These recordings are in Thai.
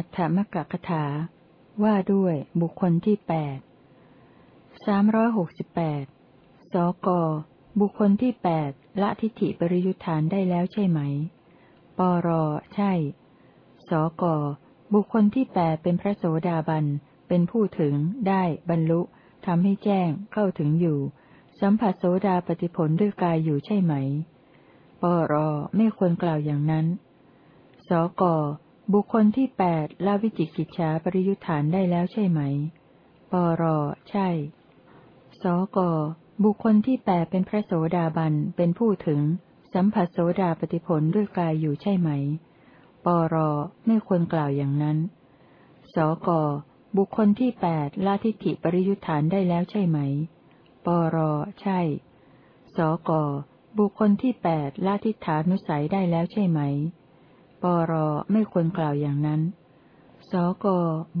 อัฏฐมกกถา ว่าด้วยบุคคลที่แปดสามร้อยหกสิบแปดสก บุคคลที่แปดละทิฏฐิปริยุทธานได้แล้วใช่ไหม ปร ใช่ สก บุคคลที่แปดเป็นพระโสดาบัน เป็นผู้ถึง ได้ บรรลุทำให้แจ้ง เข้าถึงอยู่ สัมผัสโสดาปฏิผลด้วยกายอยู่ใช่ไหม ปร ไม่ควรกล่าวอย่างนั้น สก บุคคลที่แปดละวิจิกิจฉาปริยุทธานได้แล้วใช่ไหม ปร ใช่ สก บุคคลที่แปดเป็นพระโสดาบัน เป็นผู้ถึง สัมผัสโสดาปฏิผลด้วยกายอยู่ใช่ไหม ปร ไม่ควรกล่าวอย่างนั้น สก บุคคลที่แปดละทิฏฐิปริยุทธานได้แล้วใช่ไหม ปร ใช่ สก บุคคลที่แปดละทิฏฐานุสัยได้แล้วใช่ไหม ปรไม่ควรกล่าวอย่างนั้น สก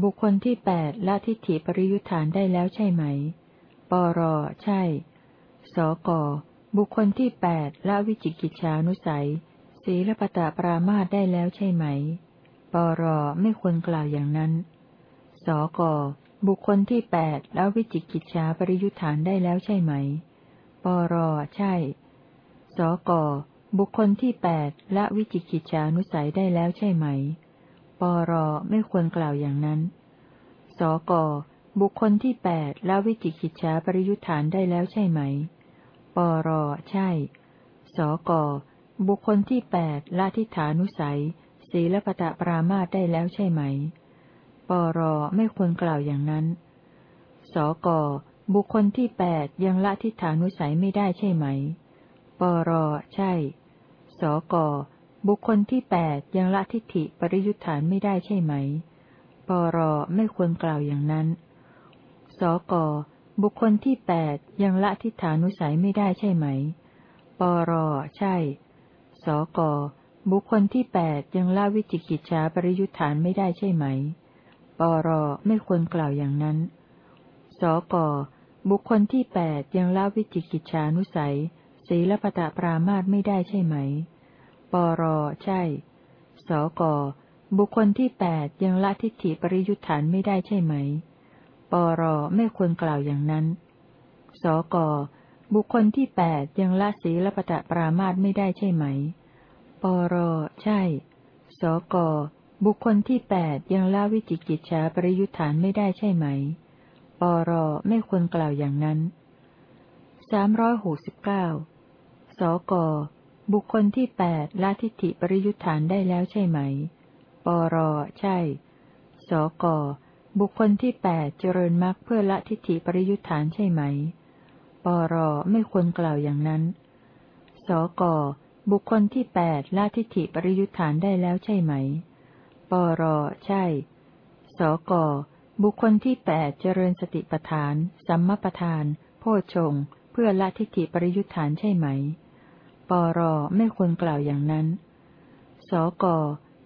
บุคคลที่แปดละทิฏฐิปริยุทธานได้แล้วใช่ไหม ปรใช่ สกบุคคลที่แปดละวิจิกิจฉานุสัย ศีลปตะปรามาตได้แล้วใช่ไหม ปรไม่ควรกล่าวอย่างนั้น สกบุคคลที่แปดละวิจิกิจฉาปริยุทธานได้แล้วใช่ไหม ปรใช่ สก บุคคลที่แปดละวิจิกิจฉานุสัยได้แล้วใช่ไหม ปรไม่ควรกล่าวอย่างนั้น สกบุคคลที่แปดละวิจิกิจฉาปริยุทธานได้แล้วใช่ไหม ปรใช่ สกบุคคลที่แปดละทิฏฐานุสัย ศีลปตะปรามาได้แล้วใช่ไหม ปรไม่ควรกล่าวอย่างนั้น สกบุคคลที่แปดยังละทิฏฐานุสัยไม่ได้ใช่ไหม ปรใช่ สก บุคคลที่แปดยังละทิฏฐิปริยุทธานไม่ได้ใช่ไหม ปรไม่ควรกล่าวอย่างนั้น สก บุคคลที่แปดยังละทิฏฐานุสัยไม่ได้ใช่ไหม ปรใช่ สก บุคคลที่แปดยังละวิจิกิจฉาปริยุทธานไม่ได้ใช่ไหม ปรไม่ควรกล่าวอย่างนั้น สก บุคคลที่แปดยังละวิจิกิจฉานุสัยศีลปตะปรามาตไม่ได้ใช่ไหม ปรใช่ สก บุคคลที่แปดยังละทิฏฐิปริยุทธานไม่ได้ใช่ไหม ปรไม่ควรกล่าวอย่างนั้น สก บุคคลที่แปดยังละศีลปตะปรามาตไม่ได้ใช่ไหม ปรใช่ สก บุคคลที่แปดยังละวิจิกิจฉาปริยุทธานไม่ได้ใช่ไหม ปรไม่ควรกล่าวอย่างนั้นสามร้อยหกสิบเก้าสก บุคคลที่แปดละทิฏฐิปริยุทธานได้แล้วใช่ไหม ปรใช่ สกบุคคลที่แปดเจริญมรรคเพื่อละทิฏฐิปริยุทธานใช่ไหม ปรไม่ควรกล่าวอย่างนั้น สกบุคคลที่แปดละทิฏฐิปริยุทธานได้แล้วใช่ไหม ปรใช่ สกบุคคลที่แปดเจริญสติปัฏฐาน สัมมาปัฏฐาน โพชฌงเพื่อละทิฏฐิปริยุทธานใช่ไหม ปรไม่ควรกล่าวอย่างนั้น สก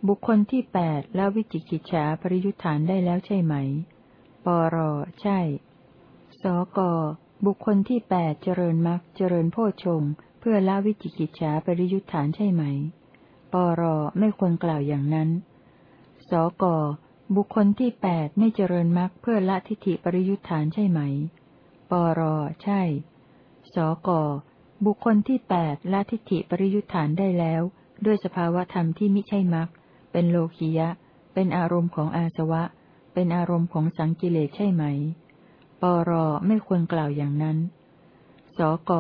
บุคคลที่แปดละวิจิกิจฉาปริยุทธานได้แล้วใช่ไหม ปรใช่ สกบุคคลที่แปดเจริญมรรคเจริญโพชฌงเพื่อละวิจิกิจฉาปริยุทธานใช่ไหม ปรไม่ควรกล่าวอย่างนั้น สกบุคคลที่แปดไม่เจริญมรรคเพื่อละทิฏฐิปริยุทธานใช่ไหม ปรใช่ สก บุคคลที่แปดละทิฏฐิปริยุทธานได้แล้ว ด้วยสภาวธรรมที่มิใช่มรรคเป็นโลคิยะ เป็นอารมณ์ของอาสวะ เป็นอารมณ์ของสังกิเลสใช่ไหม ปรไม่ควรกล่าวอย่างนั้น สก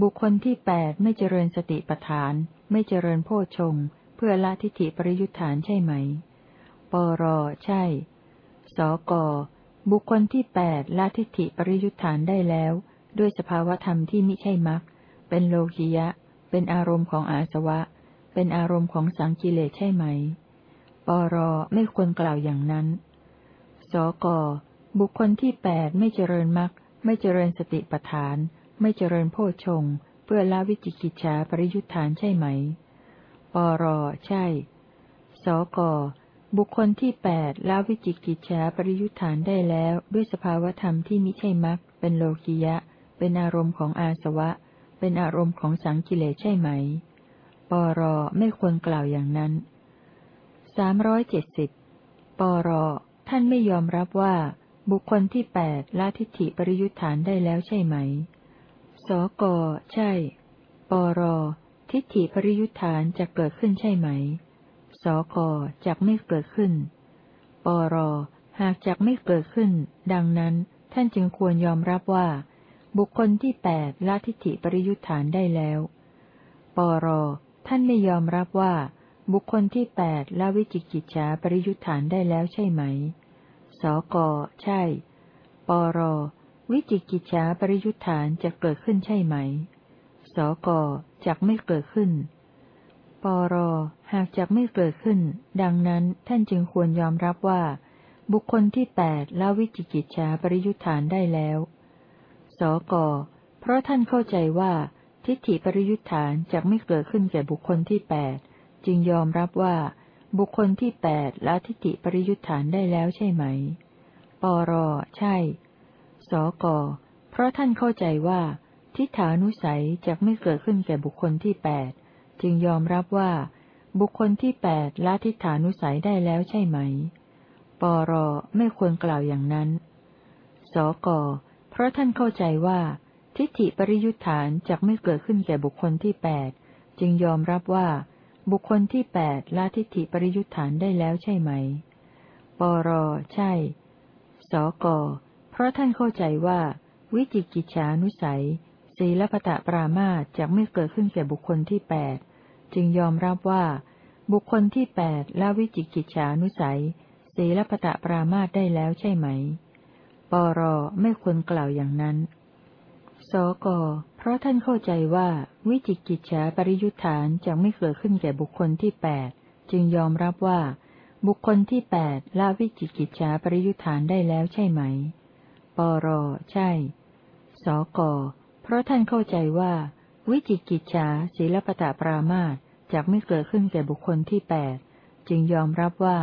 บุคคลที่แปดไม่เจริญสติปัฏฐาน ไม่เจริญโพชงเพื่อละทิฏฐิปริยุทธานใช่ไหม ปรใช่ สกบุคคลที่แปดละทิฏฐิปริยุทธานได้แล้ว ด้วยสภาวธรรมที่มิใช่มรรค เป็นโลคิยะ เป็นอารมณ์ของอาสวะ เป็นอารมณ์ของสังกิเลสใช่ไหม ปรไม่ควรกล่าวอย่างนั้น สกบุคคลที่แปดไม่เจริญมรรคไม่เจริญสติปัฏฐาน ไม่เจริญโพชฌงเพื่อละวิจิกิจฉาปริยุทธานใช่ไหม ปรใช่ สกบุคคลที่แปดละวิจิกิจฉาปริยุทธานได้แล้ว ด้วยสภาวธรรมที่มิใช่มรรคเป็นโลกิยะ เป็นอารมณ์ของอาสวะ เป็นอารมณ์ของสังกิเลใช่ไหม ปรไม่ควรกล่าวอย่างนั้นสามร้อยเจ็ดสิบปรท่านไม่ยอมรับว่า บุคคลที่แปดละทิฏฐิปริยุทธานได้แล้วใช่ไหม สก ใช่ ปร ทิฏฐิปริยุทธานจะเกิดขึ้นใช่ไหม สกจักไม่เกิดขึ้น ปร หากจักไม่เกิดขึ้น ดังนั้นท่านจึงควรยอมรับว่า บุคคลที่แปดละทิฏฐิปริยุทธานได้แล้ว ปร ท่านไม่ยอมรับว่า บุคคลที่แปดละวิจิกิจฉาปริยุทธานได้แล้วใช่ไหม สก ใช่ ปร วิจิกิจฉาปริยุทธานจะเกิดขึ้นใช่ไหม สกจักไม่เกิดขึ้น ปร หากจักไม่เกิดขึ้น ดังนั้นท่านจึงควรยอมรับว่า บุคคลที่แปดละวิจิกิจฉาปริยุทธานได้แล้ว สก เพราะท่านเข้าใจว่า ทิฏฐิปริยุทธานจะไม่เกิดขึ้นแก่บุคคลที่แปดจึงยอมรับว่า บุคคลที่แปดละทิฏฐิปริยุทธานได้แล้วใช่ไหม ปรใช่ สก เพราะท่านเข้าใจว่า ทิฏฐานุสัยจะไม่เกิดขึ้นแก่บุคคลที่แปดจึงยอมรับว่า บุคคลที่แปดละทิฏฐานุสัยได้แล้วใช่ไหม ปรไม่ควรกล่าวอย่างนั้น สก เพราะท่านเข้าใจว่า ทิฏฐิปริยุทธานจะไม่เกิดขึ้นแก่บุคคลที่แปดจึงยอมรับว่า บุคคลที่แปดละทิฏฐิปริยุทธานได้แล้วใช่ไหม ปรใช่ สกเพราะท่านเข้าใจว่า วิจิกิจฉานุสัยศีลปตะปรามาจะไม่เกิดขึ้นแก่บุคคลที่แปดจึงยอมรับว่า บุคคลที่แปดละวิจิกิจฉานุสัยศีลปตะปรามาได้แล้วใช่ไหม ปรไม่ควรกล่าวอย่างนั้น สก เพราะท่านเข้าใจว่าวิจิกิจฉาปริยุทธานจะไม่เกิดขึ้นแก่บุคคลที่แปดจึงยอมรับว่า บุคคลที่แปดละวิจิกิจฉาปริยุทธานได้แล้วใช่ไหม ปร ใช่ สก เพราะท่านเข้าใจว่า วิจิกิจฉาศีลปตะปรามาตจะไม่เกิดขึ้นแก่บุคคลที่แปดจึงยอมรับว่า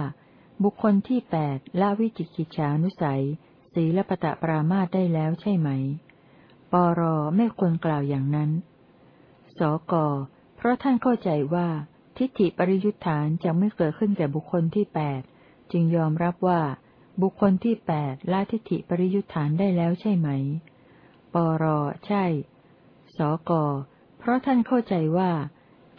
บุคคลที่แปดละวิจิกิจฉานุสัย ศีลปตะปรามาตได้แล้วใช่ไหม ปรไม่ควรกล่าวอย่างนั้น สก เพราะท่านเข้าใจว่า ทิฏฐิปริยุทธานจะไม่เกิดขึ้นแก่บุคคลที่แปดจึงยอมรับว่า บุคคลที่แปดละทิฏฐิปริยุทธานได้แล้วใช่ไหม ปรใช่ สก เพราะท่านเข้าใจว่า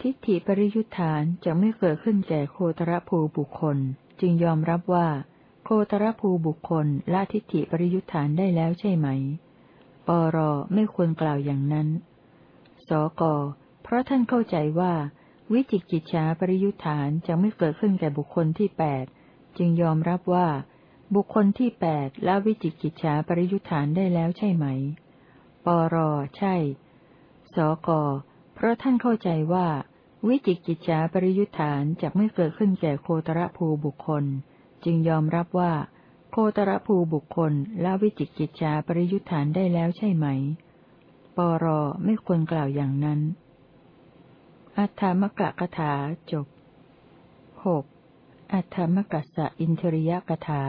ทิฏฐิปริยุทธานจะไม่เกิดขึ้นแก่โคตรภูบุคคล จึงยอมรับว่า โคตรภูบุคคลละทิฏฐิปริยุทธานได้แล้วใช่ไหม ปรไม่ควรกล่าวอย่างนั้น สก เพราะท่านเข้าใจว่า วิจิกิจฉาปริยุทธานจะไม่เกิดขึ้นแก่บุคคลที่แปดจึงยอมรับว่า บุคคลที่แปดละวิจิกิจฉาปริยุทธานได้แล้วใช่ไหม ปรใช่ สก เพราะท่านเข้าใจว่า วิจิกิจฉาปริยุทธานจะไม่เกิดขึ้นแก่โคตรภูบุคคล จึงยอมรับว่า โคตรภูบุคคลละวิจิกิจชาปริยุทธานได้แล้วใช่ไหม ปรไม่ควรกล่าวอย่างนั้น อัฏฐมกะกถาจบหกอัฏฐมกัสสะอินทริยกถา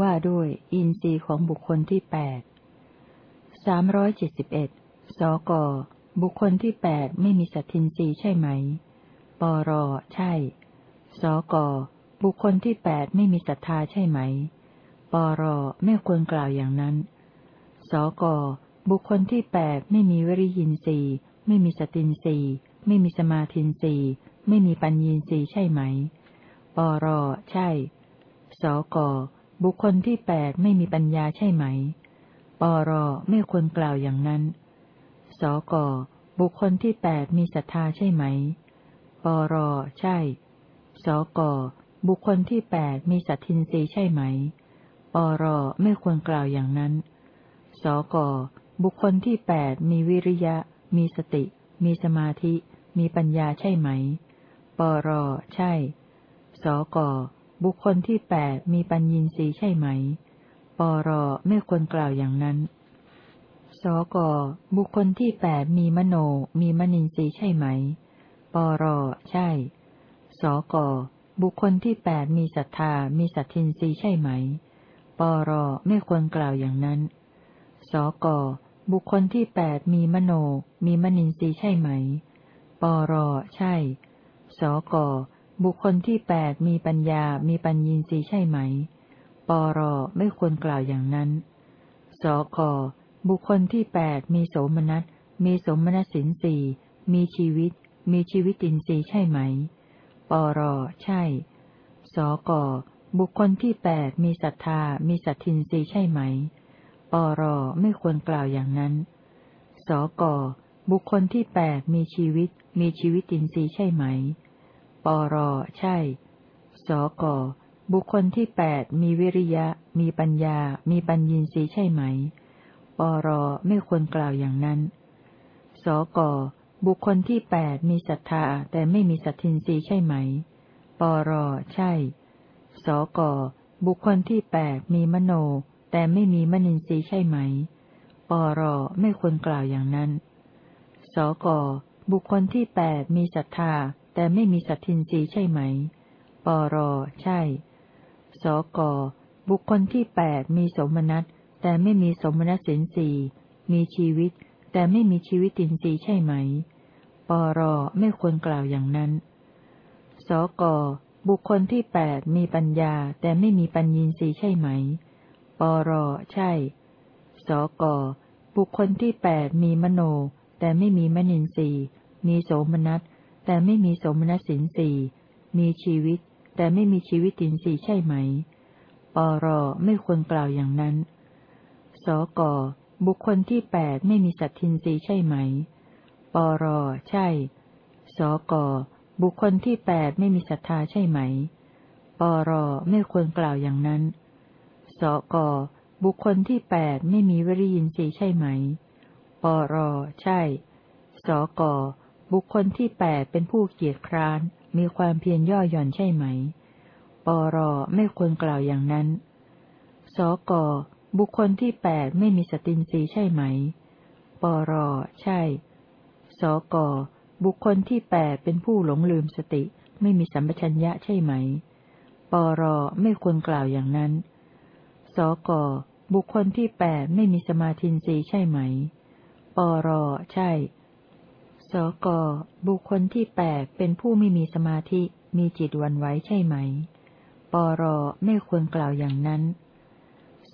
ว่าด้วยอินทรีย์ของบุคคลที่แปดสามร้อยเจ็ดสิบเอ็ดสกบุคคลที่แปดไม่มีสัตทินรีใช่ไหม ปรใช่ สก บุคคลที่แปดไม่มีศรัทธาใช่ไหม ปรไม่ควรกล่าวอย่างนั้น สกบุคคลที่แปดไม่มีวริยินทรีไม่มีสตินทรีไม่มีสมาธินทรีไม่มีปัญญีนทรีใช่ไหม ปรใช่ สกบุคคลที่แปดไม่มีปัญญาใช่ไหม ปรไม่ควรกล่าวอย่างนั้น สกบุคคลที่แปดมีศรัทธาใช่ไหม ปรใช่ สก บุคคลที่แปดมีสัตทินรีใช่ไหม ปรไม่ควรกล่าวอย่างนั้น สกบุคคลที่แปดมีวิริยะ มีสติ มีสมาธิ มีปัญญาใช่ไหม ปรใช่ สกบุคคลที่แปดมีปัญญีสีใช่ไหม ปรไม่ควรกล่าวอย่างนั้น สกบุคคลที่แปดมีมโน มีมนินทรีย์ใช่ไหม ปรใช่ สก บุคคลที่แปดมีศรัทธา มีสัตทินรีใช่ไหม ปรไม่ควรกล่าวอย่างนั้น สกบุคคลที่แปดมีมโน มีมนินทรีย์ใช่ไหม ปรใช่ สกบุคคลที่แปดมีปัญญา มีปัญญีสีใช่ไหม ปรไม่ควรกล่าวอย่างนั้น สกบุคคลที่แปดมีโสมนัส มีสมณสินสีมีชีวิต มีชีวิตินทรีย์ใช่ไหม ปร ใช่ สก บุคคลที่แปดมีศรัทธา มีสัตทินรีใช่ไหม ปร ไม่ควรกล่าวอย่างนั้น สก บุคคลที่แปดมีชีวิต มีชีวิตินทรีย์ใช่ไหม ปร ใช่ สก บุคคลที่แปดมีวิริยะ มีปัญญา มีปัญญีสีใช่ไหม ปร ไม่ควรกล่าวอย่างนั้น สก บุคคลที่แปดมีศรัทธาแต่ไม่มีสัตทินรีใช่ไหม ปรใช่ สกบุคคลที่แปดมีมโน แต่ไม่มีมนินทรีย์ใช่ไหม ปรไม่ควรกล่าวอย่างนั้น สกบุคคลที่แปดมีศรัทธาแต่ไม่มีสัตทินรีใช่ไหม ปรใช่ สกบุคคลที่แปดมีสมนัตแต่ไม่มีสมนัตสินสีมีชีวิต แต่ไม่มีชีวิตินทรีย์ใช่ไหม ปรไม่ควรกล่าวอย่างนั้น สกบุคคลที่แปดมีปัญญาแต่ไม่มีปัญญีสีใช่ไหม ปรใช่ สกบุคคลที่แปดมีมโน แต่ไม่มีมนินทรีย์ มีโสมนัส แต่ไม่มีโสมนัสสินสีมีชีวิต แต่ไม่มีชีวิตินทรีใช่ไหม ปรไม่ควรกล่าวอย่างนั้น สกบุคคลที่แปดไม่มีสัตทินรีใช่ไหม ปร ใช่ สก บุคคลที่แปดไม่มีศรัทธาใช่ไหม ปร ไม่ควรกล่าวอย่างนั้น สก บุคคลที่แปดไม่มีวิริยินทรีย์ใช่ไหม ปร ใช่ สก บุคคลที่แปดเป็นผู้เกียจคร้าน มีความเพียรย่อหย่อนใช่ไหม ปร ไม่ควรกล่าวอย่างนั้น สก บุคคลที่แปดไม่มีสตินทรีย์ใช่ไหม ปร ใช่ สก บุคคลที่แปดเป็นผู้หลงลืมสติ ไม่มีสัมปชัญญะใช่ไหม ปรไม่ควรกล่าวอย่างนั้น สก บุคคลที่แปดไม่มีสมาธินีใช่ไหม ปรใช่ สก บุคคลที่แปดเป็นผู้ไม่มีสมาธิ มีจิตวันไว้ใช่ไหม ปรไม่ควรกล่าวอย่างนั้น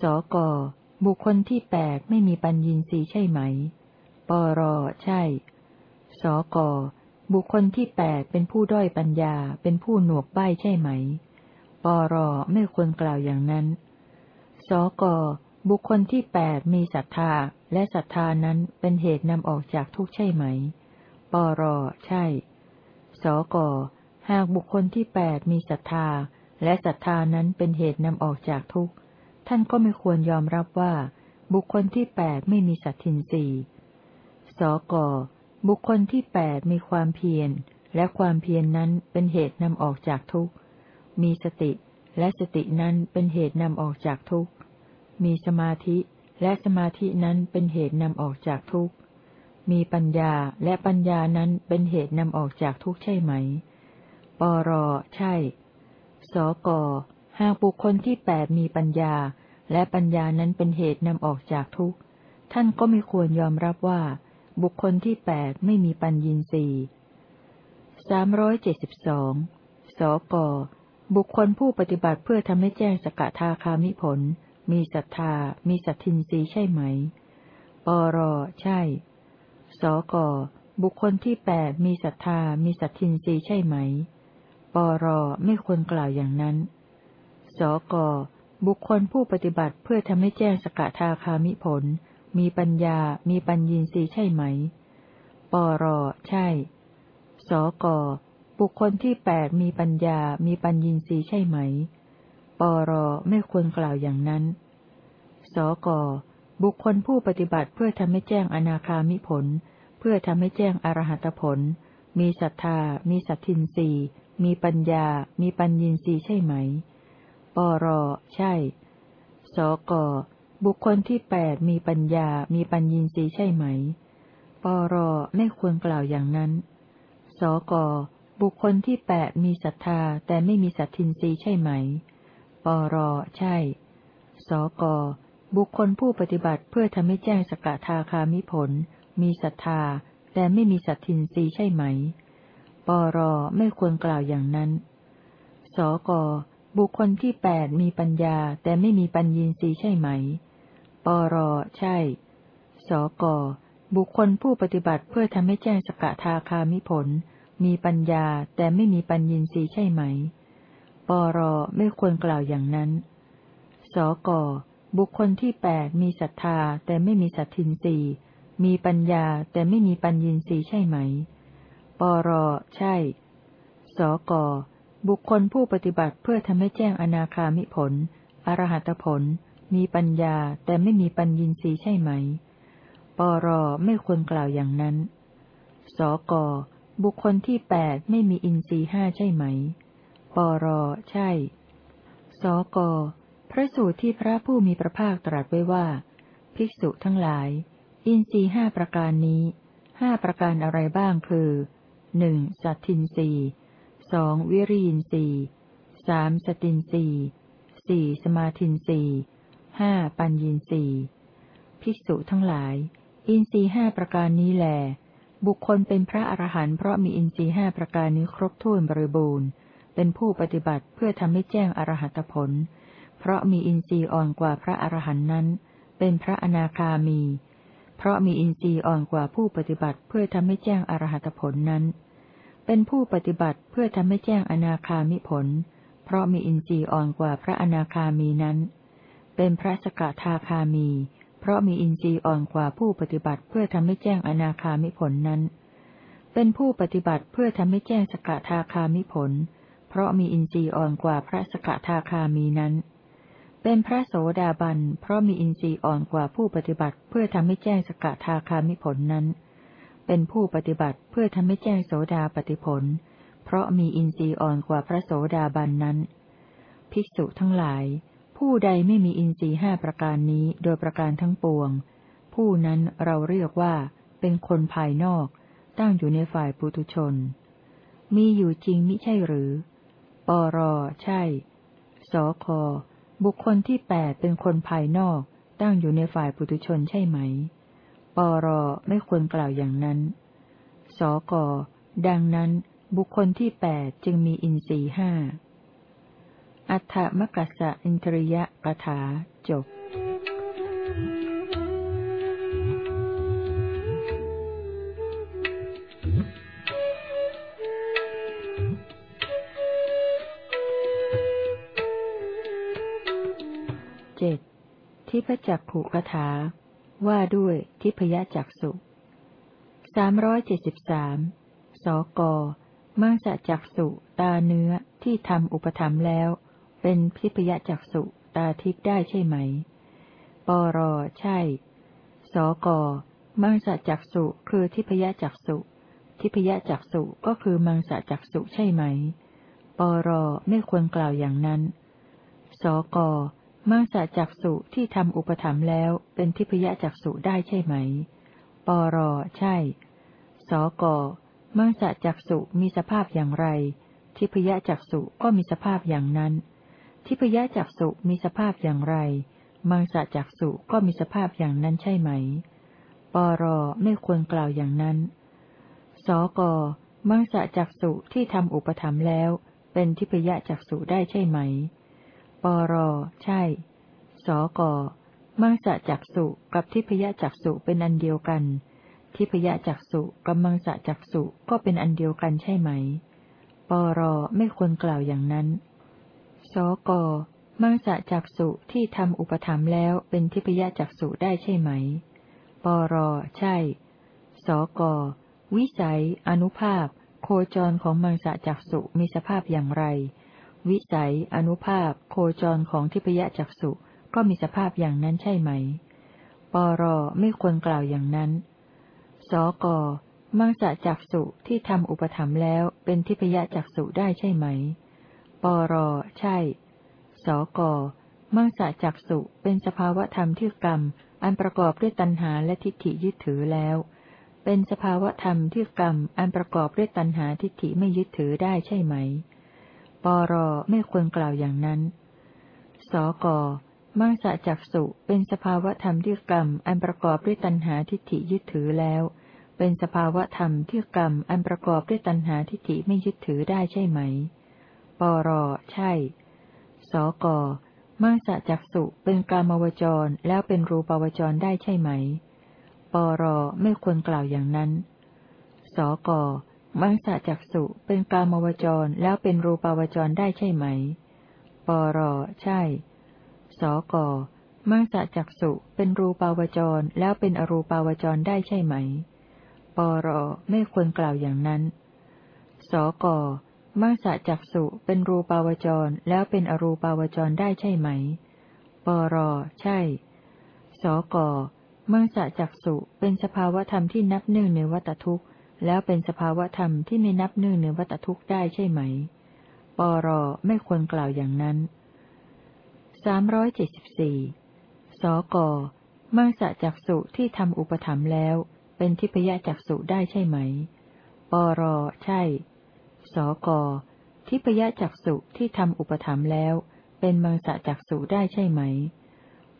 สก บุคคลที่แปดไม่มีปัญญีสีใช่ไหม ปรใช่ ก บุคคลที่แปดเป็นผู้ด้อยปัญญา เป็นผู้หนวกใบ้ใช่ไหม ปรไม่ควรกล่าวอย่างนั้น สก บุคคลที่แปดมีศรัทธา และศรัทธานั้นเป็นเหตุนำออกจากทุกข์ใช่ไหม ปรใช่ สก หากบุคคลที่แปดมีศรัทธา และศรัทธานั้นเป็นเหตุนำออกจากทุกข์ ท่านก็ไม่ควรยอมรับว่า บุคคลที่แปดไม่มีสัตทินรีสก บุคคลที่แปดมีความเพียร และความเพียรนนั้นเป็นเหตุนำออกจากทุกข์ มีสติ และสตินั้นเป็นเหตุนำออกจากทุกข์ มีสมาธิ และสมาธินั้นเป็นเหตุนำออกจากทุกข์ มีปัญญาและปัญญานั้นเป็นเหตุนำออกจากทุกข์ใช่ไหม ปรใช่ สกหากบุคคลที่แปดมีปัญญา และปัญญานั้นเป็นเหตุนำออกจากทุกข์ ท่านก็ไม่ควรยอมรับว่า บุคคลที่แปดไม่มีปัญญีสีสามร้อยเจ็ดสิบสองสก บุคคลผู้ปฏิบัติเพื่อทำให้แจ้งสกทาคามิผล มีศรัทธา มีสัตทินรีใช่ไหม ปร ใช่ สก บุคคลที่แปดมีศรัทธา มีสัตทินรีใช่ไหม ปร ไม่ควรกล่าวอย่างนั้น สก บุคคลผู้ปฏิบัติเพื่อทำให้แจ้งสกทาคามิผล มีปัญญา มีปัญญีสีใช่ไหม ปรใช่ สกบุคคลที่แปดมีปัญญา มีปัญญีสีใช่ไหม ปรไม่ควรกล่าวอย่างนั้น สกบุคคลผู้ปฏิบัติเพื่อทำให้แจ้งอนาคามิผล เพื่อทำให้แจ้งอรหัตผล มีศรัทธา มีสัตทินสีมีปัญญา มีปัญญีสีใช่ไหม ปรใช่ สก บุคคลที่แปดมีปัญญา มีปัญญีสีใช่ไหม ปรไม่ควรกล่าวอย่างนั้น สกบุคคลที่แปดมีศรัทธาแต่ไม่มีสัตทินรีใช่ไหม ปรใช่ สกบุคคลผู้ปฏิบัติเพื่อทำให้แจ้งสกทาคามิผล มีศรัทธาแต่ไม่มีสัตทินรีใช่ไหม ปรไม่ควรกล่าวอย่างนั้น สกบุคคลที่แปดมีปัญญาแต่ไม่มีปัญญีสีใช่ไหม ปร ใช่ สก บุคคลผู้ปฏิบัติเพื่อทำให้แจ้งสกทาคามิผล มีปัญญาแต่ไม่มีปัญญีสีใช่ไหม ปร ไม่ควรกล่าวอย่างนั้น สก บุคคลที่แปดมีศรัทธาแต่ไม่มีสัตทินรีมีปัญญาแต่ไม่มีปัญญีสีใช่ไหม ปร ใช่ สก บุคคลผู้ปฏิบัติเพื่อทำให้แจ้งอนาคามิผล อรหัตผล มีปัญญาแต่ไม่มีปัญญีสีใช่ไหม ปรไม่ควรกล่าวอย่างนั้น สกบุคคลที่แปดไม่มีอินทรีห้าใช่ไหม ปรใช่ สกพระสูตรที่พระผู้มีพระภาคตรัสไว้ว่า ภิกษุทั้งหลาย อินทรีห้าประการนี้ห้าประการอะไรบ้างคือหนึ่งสัตทินรีสองวิริยินรีสามสตินรีสี่สมาธินรี ห้าปัญญินรีภิกษุทั้งหลาย อินทรีห้าประการนี้แหลบุคคลเป็นพระอรหันต์เพราะมีอินทรีห้าประการนี้ครบถ้วนบริบูรณ์ เป็นผู้ปฏิบัติเพื่อทำให้แจ้งอรหัตผล เพราะมีอินทรีย์อ่อนกว่าพระอรหันต์นั้น เป็นพระอนาคามี เพราะมีอินทรีย์อ่อนกว่าผู้ปฏิบัติเพื่อทำให้แจ้งอรหัตผลนั้น เป็นผู้ปฏิบัติเพื่อทำให้แจ้งอนาคามิผล เพราะมีอินทรีย์อ่อนกว่าพระอนาคามีนั้น เป็นพระสกทาคามี เพราะมีอินทรีย์อ่อนกว่าผู้ปฏิบัติเพื่อทำให้แจ้งอนาคามิผลนั้น เป็นผู้ปฏิบัติเพื่อทำให้แจ้งสกทาคามิผล เพราะมีอินทรีย์อ่อนกว่าพระสกทาคามีนั้น เป็นพระโสดาบัน เพราะมีอินทรีย์อ่อนกว่าผู้ปฏิบัติเพื่อทำให้แจ้งสกทาคามิผลนั้น เป็นผู้ปฏิบัติเพื่อทำให้แจ้งโสดาปฏิผล เพราะมีอินทรีย์อ่อนกว่าพระโสดาบันนั้น ภิกษุทั้งหลาย ผู้ใดไม่มีอินทรีห้าประการนี้โดยประการทั้งปวง ผู้นั้นเราเรียกว่า เป็นคนภายนอก ตั้งอยู่ในฝ่ายปุตุชน มีอยู่จริงมิใช่หรือ ปรใช่ สค บุคคลที่แปดเป็นคนภายนอก ตั้งอยู่ในฝ่ายปุตุชนใช่ไหม ปรไม่ควรกล่าวอย่างนั้น สก ดังนั้น บุคคลที่แปดจึงมีอินทรีห้า อัฏฐมกัสสะอินทริยกถาจบเจ็ดทิพจักขุกถา ว่าด้วยทิพยจักสุสามร้อยเจ็ดสิบสามสกมังสะจักสุตาเนื้อที่ทำอุปธรรมแล้ว เป็นทิพยจักสุตาทิพได้ใช่ไหม ปรใช่ สกมังสะจักสุคือทิพยจักสุทิพยจักสุก็คือมังสะจักสุใช่ไหม ปรไม่ควรกล่าวอย่างนั้น สกมังสะจักสุที่ทำอุปธรรมแล้วเป็นทิพยจักสุได้ใช่ไหม ปรใช่ สกมังสะจักสุมีสภาพอย่างไร ทิพยจักสุก็มีสภาพอย่างนั้น ทิพยจักสุมีสภาพอย่างไร มังสะจักสุก็มีสภาพอย่างนั้นใช่ไหม ปรไม่ควรกล่าวอย่างนั้น สกมังสะจักสุที่ทำอุปธรรมแล้ว เป็นทิพยจักสุได้ใช่ไหม ปรใช่ สกมังสะจักสุกับทิพยจักสุเป็นอันเดียวกัน ทิพยจักสุกับมังสะจักสุก็เป็นอันเดียวกันใช่ไหม ปรไม่ควรกล่าวอย่างนั้น สกมังสะจักสุที่ทำอุปธรรมแล้วเป็นทิพยจักสุได้ใช่ไหม ปรใช่ สก วิสัย อนุภาพ โคจรของมังสะจักสุมีสภาพอย่างไร วิสัย อนุภาพ โคจรของทิพยจักสุก็มีสภาพอย่างนั้นใช่ไหม ปรไม่ควรกล่าวอย่างนั้น สก มังสะจักสุที่ทำอุปธรรมแล้วเป็นทิพยจักสุได้ใช่ไหม ปร ใช่ สกมังสะจักสุเป็นสภาวธรรมที่กรรม อันประกอบด้วยตัณหาและทิฏฐิยึดถือแล้ว เป็นสภาวธรรมที่กรรม อันประกอบด้วยตัณหาทิฏฐิไม่ยึดถือได้ใช่ไหม ปร ไม่ควรกล่าวอย่างนั้น สกมังสะจักสุเป็นสภาวธรรมที่กรรม อันประกอบด้วยตัณหาทิฏฐิยึดถือแล้ว เป็นสภาวธรรมที่กรรม อันประกอบด้วยตัณหาทิฏฐิไม่ยึดถือได้ใช่ไหม ปร ใช่ สก มังสะจักสุเป็นกามวจรแล้วเป็นรูปาวจรได้ใช่ไหม ปร ไม่ควรกล่าวอย่างนั้น สก มังสะจักสุเป็นกามวจรแล้วเป็นรูปาวจรได้ใช่ไหม ปร ใช่ สก มังสะจักสุเป็นรูปาวจรแล้วเป็นอรูปาวจรได้ใช่ไหม ปร ไม่ควรกล่าวอย่างนั้น สก มังสะจักสุเป็นรูปาวจรแล้วเป็นอรูปาวจรได้ใช่ไหม ปร ใช่ สกมังสะจักสุเป็นสภาวธรรมที่นับหนึ่งในวัตทุกข์ แล้วเป็นสภาวธรรมที่ไม่นับหนึ่งในวัตทุกข์ได้ใช่ไหม ปร ไม่ควรกล่าวอย่างนั้นสามร้อยเจ็ดสิบสี่สกมังสะจักสุที่ทำอุปธรรมแล้ว เป็นทิพยจักสุได้ใช่ไหม ปร ใช่ สก ทิพยจักสุที่ทำอุปธรรมแล้ว เป็นมังสะจักสุได้ใช่ไหม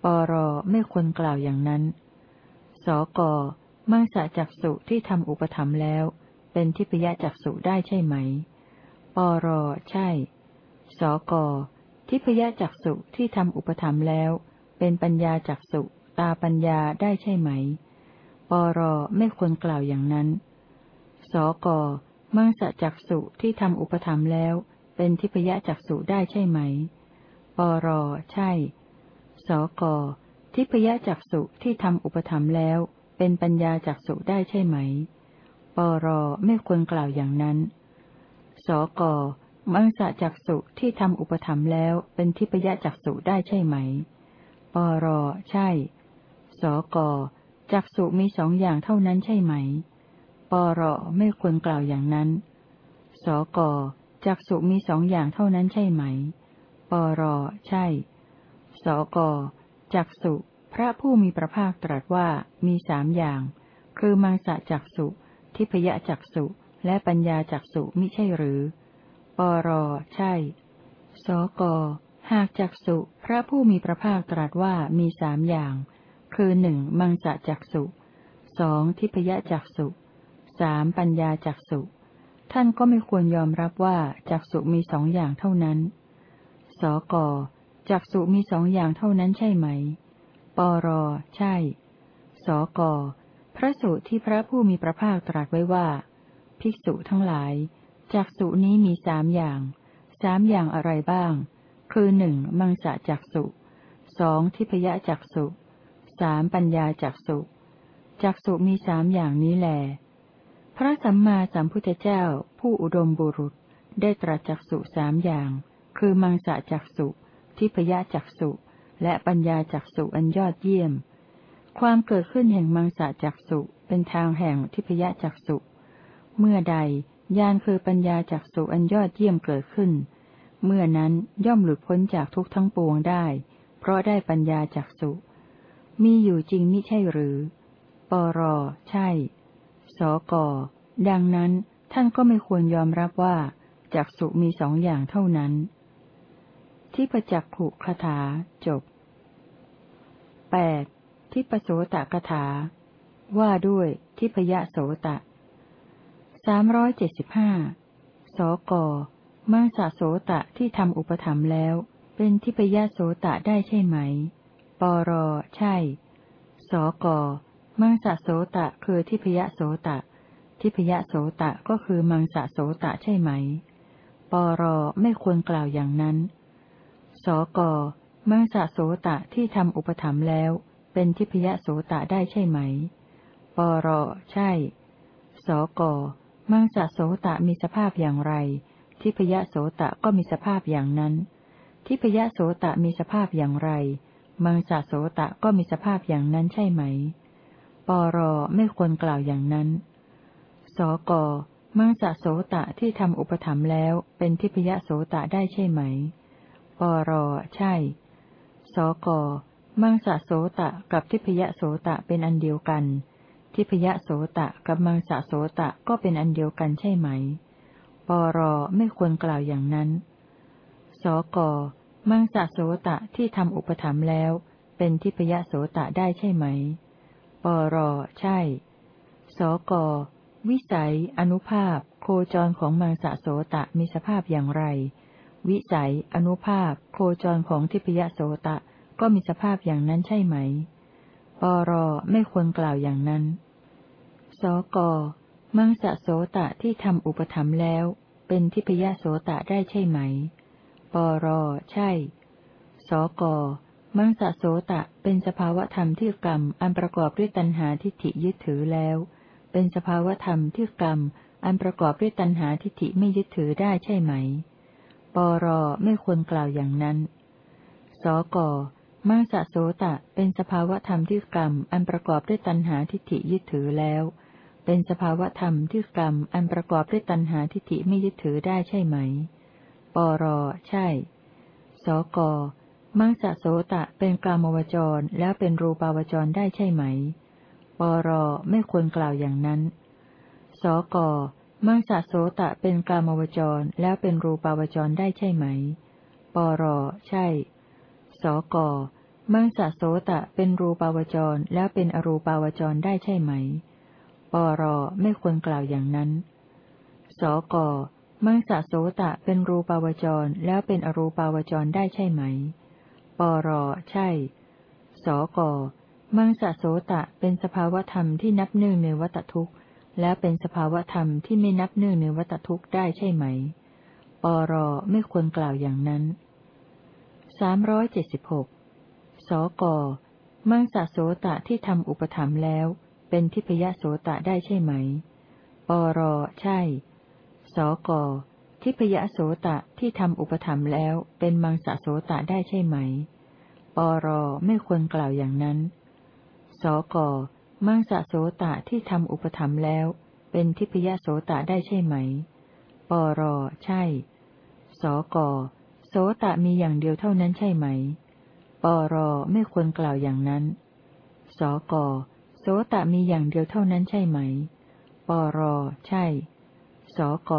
ปรไม่ควรกล่าวอย่างนั้น สก มังสะจักสุที่ทำอุปธรรมแล้ว เป็นทิพยจักสุได้ใช่ไหม ปรใช่ สก ทิพยจักสุที่ทำอุปธรรมแล้ว เป็นปัญญาจักสุตาปัญญาได้ใช่ไหม ปรไม่ควรกล่าวอย่างนั้น สก มังสะจักสุที่ทำอุปธรรมแล้ว เป็นทิพยจักสุได้ใช่ไหม ปรใช่ สกทิพยจักสุที่ทำอุปธรรมแล้ว เป็นปัญญาจักสุได้ใช่ไหม ปรไม่ควรกล่าวอย่างนั้น สกมังสะจักสุที่ทำอุปธรรมแล้ว เป็นทิพยจักสุได้ใช่ไหม ปรใช่ สกจักสุมีสองอย่างเท่านั้นใช่ไหม ปรไม่ควรกล่าวอย่างนั้น สกจักสุมีสองอย่างเท่านั้นใช่ไหม ปรใช่ สกจักสุพระผู้มีพระภาคตรัสว่ามีสามอย่าง คือมังสะจักสุทิพยจักสุและปัญญาจักสุมิใช่หรือ ปรใช่ สกหากจักสุพระผู้มีพระภาคตรัสว่ามีสามอย่าง คือหนึ่งมังสะจักสุสองทิพยจักสุ สามปัญญาจักสุ ท่านก็ไม่ควรยอมรับว่าจักสุมีสองอย่างเท่านั้น สกจักสุมีสองอย่างเท่านั้นใช่ไหม ปร ใช่ สก พระสูตรที่พระผู้มีพระภาคตรัสไว้ว่า ภิกษุทั้งหลายจักสุนี้มีสามอย่าง สามอย่างอะไรบ้าง คือหนึ่งมังสะจักสุสองทิพยจักสุสามปัญญาจักสุจักสุมีสามอย่างนี้แหล พระสัมมาสัมพุทธเจ้า ผู้อุดมบุรุษ ได้ตรัสจักสุสามอย่าง คือมังสะจักสุทิพยจักสุและปัญญาจักสุอันยอดเยี่ยม ความเกิดขึ้นแห่งมังสะจักสุเป็นทางแห่งทิพยจักสุเมื่อใดญาณคือปัญญาจักสุอันยอดเยี่ยมเกิดขึ้น เมื่อนั้นย่อมหลุดพ้นจากทุกทั้งปวงได้ เพราะได้ปัญญาจักสุมีอยู่จริงมิใช่หรือ ปรใช่ สก ดังนั้นท่านก็ไม่ควรยอมรับว่าจักสุมีสองอย่างเท่านั้น ที่ประจักขุคาถาจบแปดที่ปโสตกถา ว่าด้วยทิพยโสตะสามร้อยเจ็ดสิบห้าสกมังสะโสตะที่ทำอุปธรรมแล้ว เป็นทิพยโสตะได้ใช่ไหม ปรใช่ สก มังสะโสตะคือทิพยโสตะ ทิพยโสตะก็คือมังสะโสตะใช่ไหม ปรไม่ควรกล่าวอย่างนั้น สกมังสะโสตะที่ทำอุปธรรมแล้ว เป็นทิพยโสตะได้ใช่ไหม ปรใช่ สกมังสะโสตะมีสภาพอย่างไร ทิพยโสตะก็มีสภาพอย่างนั้น ทิพยโสตะมีสภาพอย่างไร มังสะโสตะก็มีสภาพอย่างนั้นใช่ไหม ปรไม่ควรกล่าวอย่างนั้น สกมังสะโสตะที่ทำอุปธรรมแล้วเป็นทิพยโสตะได้ใช่ไหม ปรใช่ สกมังสะโสตะกับทิพยโสตะเป็นอันเดียวกัน ทิพยโสตะกับมังสะโสตะก็เป็นอันเดียวกันใช่ไหม ปรไม่ควรกล่าวอย่างนั้น สกมังสะโสตะที่ทำอุปธรรมแล้ว เป็นทิพยโสตะได้ใช่ไหม ปร ใช่ สก วิสัย อนุภาพ โคจรของมังสะโสตะมีสภาพอย่างไร วิสัย อนุภาพ โคจรของทิพยโสตะก็มีสภาพอย่างนั้นใช่ไหม ปร ไม่ควรกล่าวอย่างนั้น สก มังสะโสตะที่ทำอุปธรรมแล้ว เป็นทิพยโสตะได้ใช่ไหม ปร ใช่ สก มังสะโสตะเป็นสภาวธรรมที่กรรมอันประกอบด้วยตัณหาทิฏฐิยึดถือแล้ว เป็นสภาวธรรมที่กรรมอันประกอบด้วยตัณหาทิฏฐิไม่ยึดถือได้ใช่ไหม ปรไม่ควรกล่าวอย่างนั้น สกมังสะโสตะเป็นสภาวธรรมที่กรรมอันประกอบด้วยตัณหาทิฏฐิยึดถือแล้ว เป็นสภาวธรรมที่กรรมอันประกอบด้วยตัณหาทิฏฐิไม่ยึดถือได้ใช่ไหม ปรใช่ สก มังสะโสตะเป็นกลามวจรแล้วเป็นรูปาวจรได้ใช่ไหม ปรไม่ควรกล่าวอย่างนั้น สกมังสะโสตะเป็นกลามวจรแล้วเป็นรูปาวจรได้ใช่ไหม ปรใช่ สกมังสะโสตะเป็นรูปาวจรแล้วเป็นอรูปาวจรได้ใช่ไหม ปรไม่ควรกล่าวอย่างนั้น สกมังสะโสตะเป็นรูปาวจรแล้วเป็นอรูปาวจรได้ใช่ไหม ปรใช่ สกมังสะโสตะเป็นสภาวธรรมที่นับหนึ่งในวัตทุกข์ แล้วเป็นสภาวธรรมที่ไม่นับหนึ่งในวัตทุกข์ได้ใช่ไหม ปรไม่ควรกล่าวอย่างนั้นสามร้อยเจ็ดสิบหกสกมังสะโสตะที่ทำอุปธรรมแล้ว เป็นทิพยโสตะได้ใช่ไหม ปรใช่ สก ทิพยโสตะที่ทำอุปธรรมแล้วเป็นมังสะโสตะได้ใช่ไหม ปรไม่ควรกล่าวอย่างนั้น สกมังสะโสตะที่ทำอุปธรรมแล้ว เป็นทิพยโสตะได้ใช่ไหม ปรใช่ สกโสตะมีอย่างเดียวเท่านั้นใช่ไหม ปรไม่ควรกล่าวอย่างนั้น สกโสตะมีอย่างเดียวเท่านั้นใช่ไหม ปรใช่ สก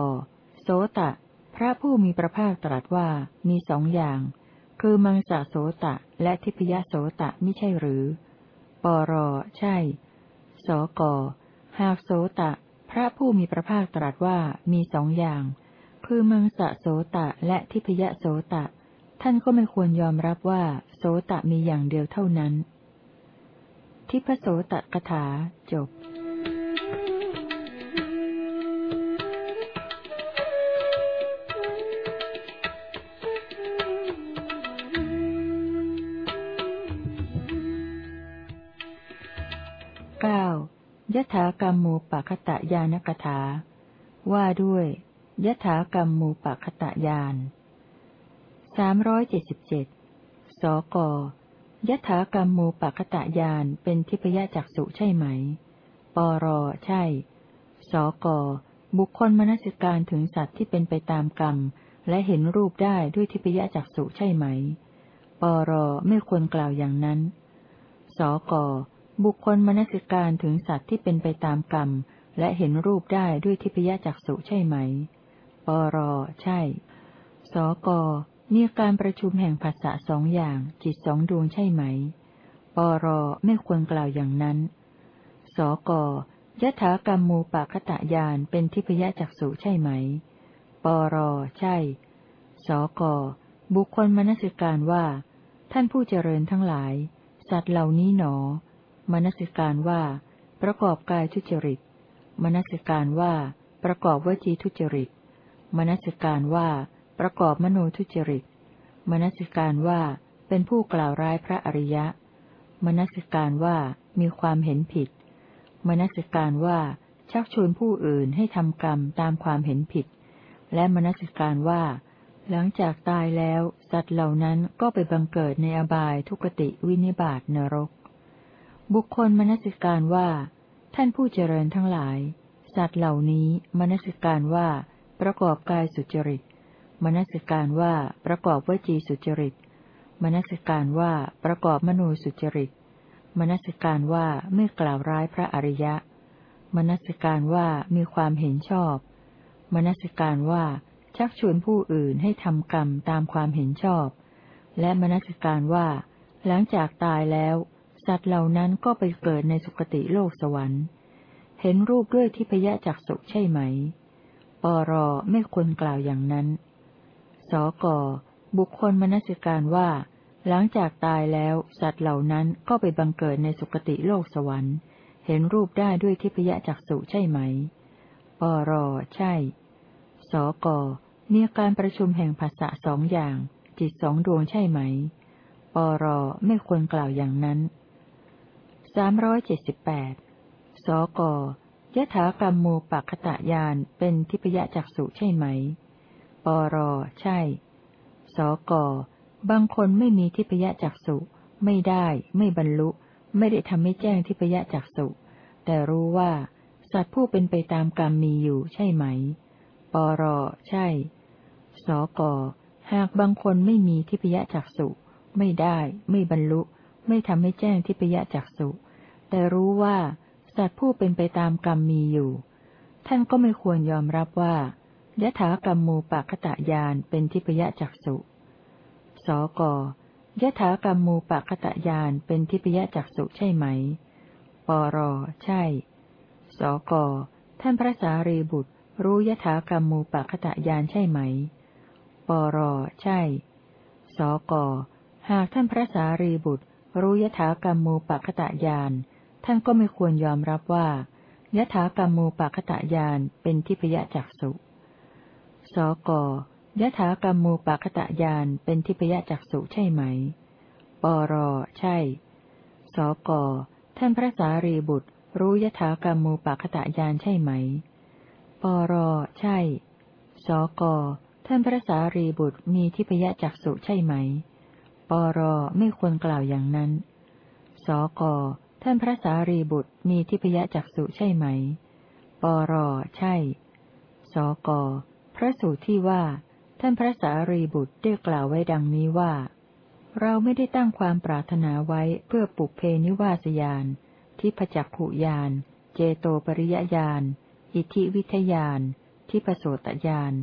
โสตะ พระผู้มีพระภาคตรัสว่ามีสองอย่าง คือมังสะโสตะ และทิพยโสตะไม่ใช่หรือ ปรใช่ สกหากโสตะ พระผู้มีพระภาคตรัสว่ามีสองอย่าง คือมังสะโสตะและทิพยโสตะ ท่านก็ไม่ควรยอมรับว่า โสตะมีอย่างเดียวเท่านั้น ทิพโสตะกถาจบ กรรมูปคตะยานกถา ว่าด้วยยถากรรมูปคตะยานสามร้อยเจ็ดสิบเจ็ดสกยถากรรมูปคตะยานเป็นทิพยจักสุใช่ไหม ปรใช่ สก บุคคลมนสิการถึงสัตว์ที่เป็นไปตามกรรม และเห็นรูปได้ด้วยทิพยจักสุใช่ไหม ปรไม่ควรกล่าวอย่างนั้น สก บุคคลมนสิการถึงสัตว์ที่เป็นไปตามกรรม และเห็นรูปได้ด้วยทิพยจักษุใช่ไหม ปรใช่ สกมีการประชุมแห่งภาษาสองอย่าง จิตสองดวงใช่ไหม ปรไม่ควรกล่าวอย่างนั้น สกยถากรรมมูปะคตะยานเป็นทิพยจักษุใช่ไหม ปรใช่ สกบุคคลมนสิการว่า ท่านผู้เจริญทั้งหลาย สัตว์เหล่านี้หนอ มนสิการว่า ประกอบกายทุจริต มนสิการว่า ประกอบวจีทุจริต มนสิการว่า ประกอบมโนทุจริต มนสิการว่า เป็นผู้กล่าวร้ายพระอริยะ มนสิการว่ามีความเห็นผิด มนสิการว่าชักชวนผู้อื่นให้ทำกรรมตามความเห็นผิด และมนสิการว่า หลังจากตายแล้ว สัตว์เหล่านั้นก็ไปบังเกิดในอบายทุกติวินิบาตนรก บุคคลมนสิการว่า ท่านผู้เจริญทั้งหลาย สัตว์เหล่านี้มนสิการว่า ประกอบกายสุจริตมนสิการว่าประกอบวจีสุจริตมนสิการว่าประกอบมโนสุจริตมนสิการว่าไม่กล่าวร้ายพระอริยะ มนสิการว่ามีความเห็นชอบ มนสิการว่าชักชวนผู้อื่นให้ทำกรรมตามความเห็นชอบ และมนสิการว่า หลังจากตายแล้ว สัตว์เหล่านั้นก็ไปเกิดในสุคติโลกสวรรค์ เห็นรูปด้วยทิพยะจักสุใช่ไหม ปรไม่ควรกล่าวอย่างนั้น สกบุคคลมนสิการว่า หลังจากตายแล้วสัตว์เหล่านั้นก็ไปบังเกิดในสุคติโลกสวรรค์ เห็นรูปได้ด้วยทิพยจักษุใช่ไหม ปรใช่ สกมีการประชุมแห่งภาษะสองอย่าง จิตสองดวงใช่ไหม ปรไม่ควรกล่าวอย่างนั้น สามร้อยเจ็ดสิบแปดสกยถากรรมมูปัคตะยานเป็นทิพยจักษุใช่ไหม ปร ใช่ สก บางคนไม่มีทิพยจักษุไม่ได้ ไม่บรรลุ ไม่ได้ทำให้แจ้งทิพยจักษุแต่รู้ว่า สัตว์ผู้เป็นไปตามกรรมมีอยู่ใช่ไหม ปร ใช่ สก หากบางคนไม่มีทิพยจักษุไม่ได้ ไม่บรรลุ ไม่ทำให้แจ้งทิพยจักษุ แต่รู้ว่า สัตว์ผู้เป็นไปตามกรรมมีอยู่ ท่านก็ไม่ควรยอมรับว่ายถากรรมมูปะคตะยานเป็นทิพยจักษุ สกยถากรรมมูปะคตะยานเป็นทิพยจักษุใช่ไหม ปร ใช่ สก ท่านพระสารีบุตร รู้ยถากรรมมูปะคตะยานใช่ไหม ปร ใช่ สก หากท่านพระสารีบุตร รู้ยถากรรมมูปะคตะยาน ท่านก็ไม่ควรยอมรับว่ายถากรรมูปะคตะยานเป็นทิพยจักษุสกยถากรรมูปะคตะยานเป็นทิพยจักษุใช่ไหม ปร ใช่ สก ท่านพระสารีบุตร รู้ยถากรรมูปะคตะยานใช่ไหม ปร ใช่ สก ท่านพระสารีบุตรมีทิพยจักษุใช่ไหม ปร ไม่ควรกล่าวอย่างนั้น สก ท่านพระสารีบุตรมีทิพยจักษุใช่ไหม ปรใช่ สก พระสูตรที่ว่า ท่านพระสารีบุตรได้กล่าวไว้ดังนี้ว่า เราไม่ได้ตั้งความปรารถนาไว้เพื่อปุกเพนิวาสยาน ทิพจักขุยาน เจโตปริยญาณ อิทิวิทยาน ทิพโสตญาณ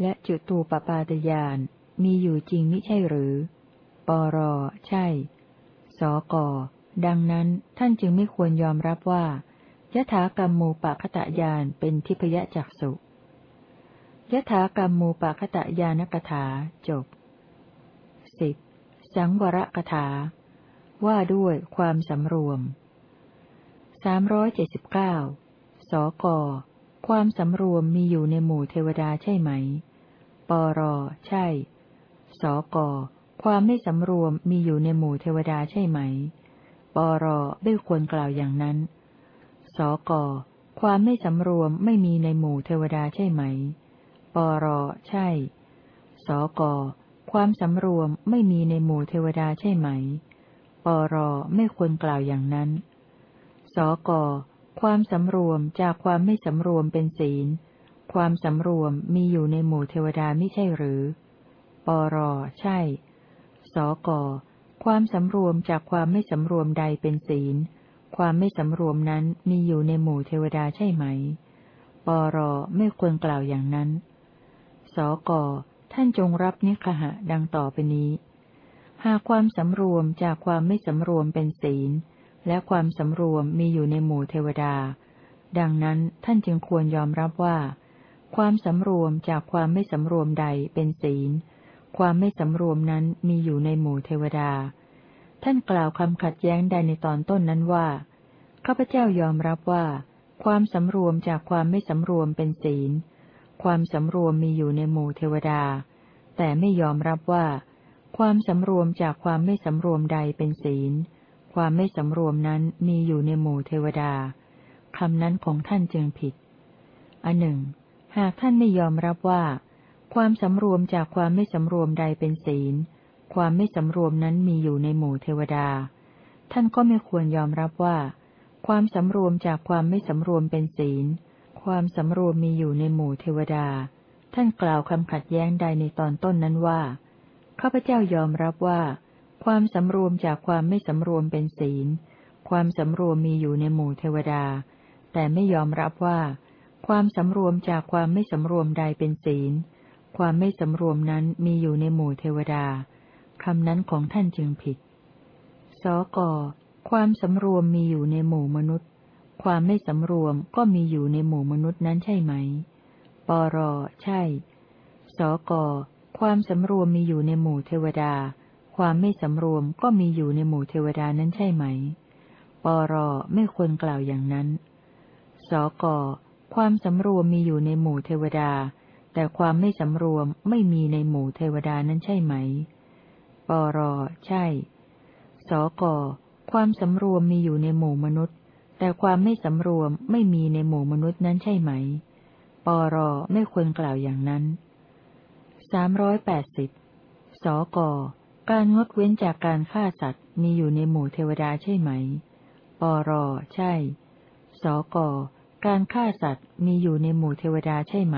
และจุตูปปาตญาณมีอยู่จริงไม่ใช่หรือ ปรใช่ สก ดังนั้นท่านจึงไม่ควรยอมรับว่ายถากรรมมูปะคตะยานเป็นทิพยจักสุยถากรรมมูปะคตะยานกถาจบสิบสังวรกถา ว่าด้วยความสำรวมสามร้อยเจ็ดสิบเก้าสก ความสำรวมมีอยู่ในหมู่เทวดาใช่ไหม ปร ใช่ สก ความไม่สำรวมมีอยู่ในหมู่เทวดาใช่ไหม ปรไม่ควรกล่าวอย่างนั้น สก ความไม่สำรวมไม่มีในหมู่เทวดาใช่ไหม ปร ใช่ สก ความสำรวมไม่มีในหมู่เทวดาใช่ไหม ปร ไม่ควรกล่าวอย่างนั้น สก ความสำรวมจากความไม่สำรวมเป็นศีล ความสำรวมมีอยู่ในหมู่เทวดาไม่ใช่หรือ ปร ใช่ สก ความสำรวมจากความไม่สำรวมใดเป็นศีล ความไม่สำรวมนั้นมีอยู่ในหมู่เทวดาใช่ไหม ปรไม่ควรกล่าวอย่างนั้น สกท่านจงรับนิคหะดังต่อไปนี้ หากความสำรวมจากความไม่สำรวมเป็นศีล และความสำรวมมีอยู่ในหมู่เทวดา ดังนั้นท่านจึงควรยอมรับว่า ความสำรวมจากความไม่สำรวมใดเป็นศีล ความไม่สำรวมนั้นมีอยู่ในหมู่เทวดา ท่านกล่าวคำขัดแย้งใดในตอนต้นนั้นว่า ข้าพเจ้ายอมรับว่า ความสำรวมจากความไม่สำรวมเป็นศีล ความสำรวมมีอยู่ในหมู่เทวดา แต่ไม่ยอมรับว่า ความสำรวมจากความไม่สำรวมใดเป็นศีล ความไม่สำรวมนั้นมีอยู่ในหมู่เทวดาคำนั้นของท่านจึงผิดอันหนึ่ง หากท่านไม่ยอมรับว่า ความสำรวมจากความไม่สำรวมใดเป็นศีล ความไม่สำรวมนั้นมีอยู่ในหมู่เทวดา ท่านก็ไม่ควรยอมรับว่า ความสำรวมจากความไม่สำรวมเป็นศีล ความสำรวมมีอยู่ในหมู่เทวดา ท่านกล่าวคำขัดแย้งใดในตอนต้นนั้นว่า ข้าพเจ้ายอมรับว่า ความสำรวมจากความไม่สำรวมเป็นศีล ความสำรวมมีอยู่ในหมู่เทวดา แต่ไม่ยอมรับว่า ความสำรวมจากความไม่สำรวมใดเป็นศีล ความไม่สำรวมนั้นมีอยู่ในหมู่เทวดาคำนั้นของท่านจึงผิด สก ความสำรวมมีอยู่ในหมู่มนุษย์ ความไม่สำรวมก็มีอยู่ในหมู่มนุษย์นั้นใช่ไหม ปร ใช่ สก ความสำรวมมีอยู่ในหมู่เทวดา ความไม่สำรวมก็มีอยู่ในหมู่เทวดานั้นใช่ไหม ปร ไม่ควรกล่าวอย่างนั้น สก ความสำรวมมีอยู่ในหมู่เทวดา แต่ความไม่สำรวมไม่มีในหมู่เทวดานั้นใช่ไหม ปรใช่ สกความสำรวมมีอยู่ในหมู่มนุษย์ แต่ความไม่สำรวมไม่มีในหมู่มนุษย์นั้นใช่ไหม ปรไม่ควรกล่าวอย่างนั้นสามร้อยแปดสิบสกการงดเว้นจากการฆ่าสัตว์มีอยู่ในหมู่เทวดาใช่ไหม ปรใช่ สกการฆ่าสัตว์มีอยู่ในหมู่เทวดาใช่ไหม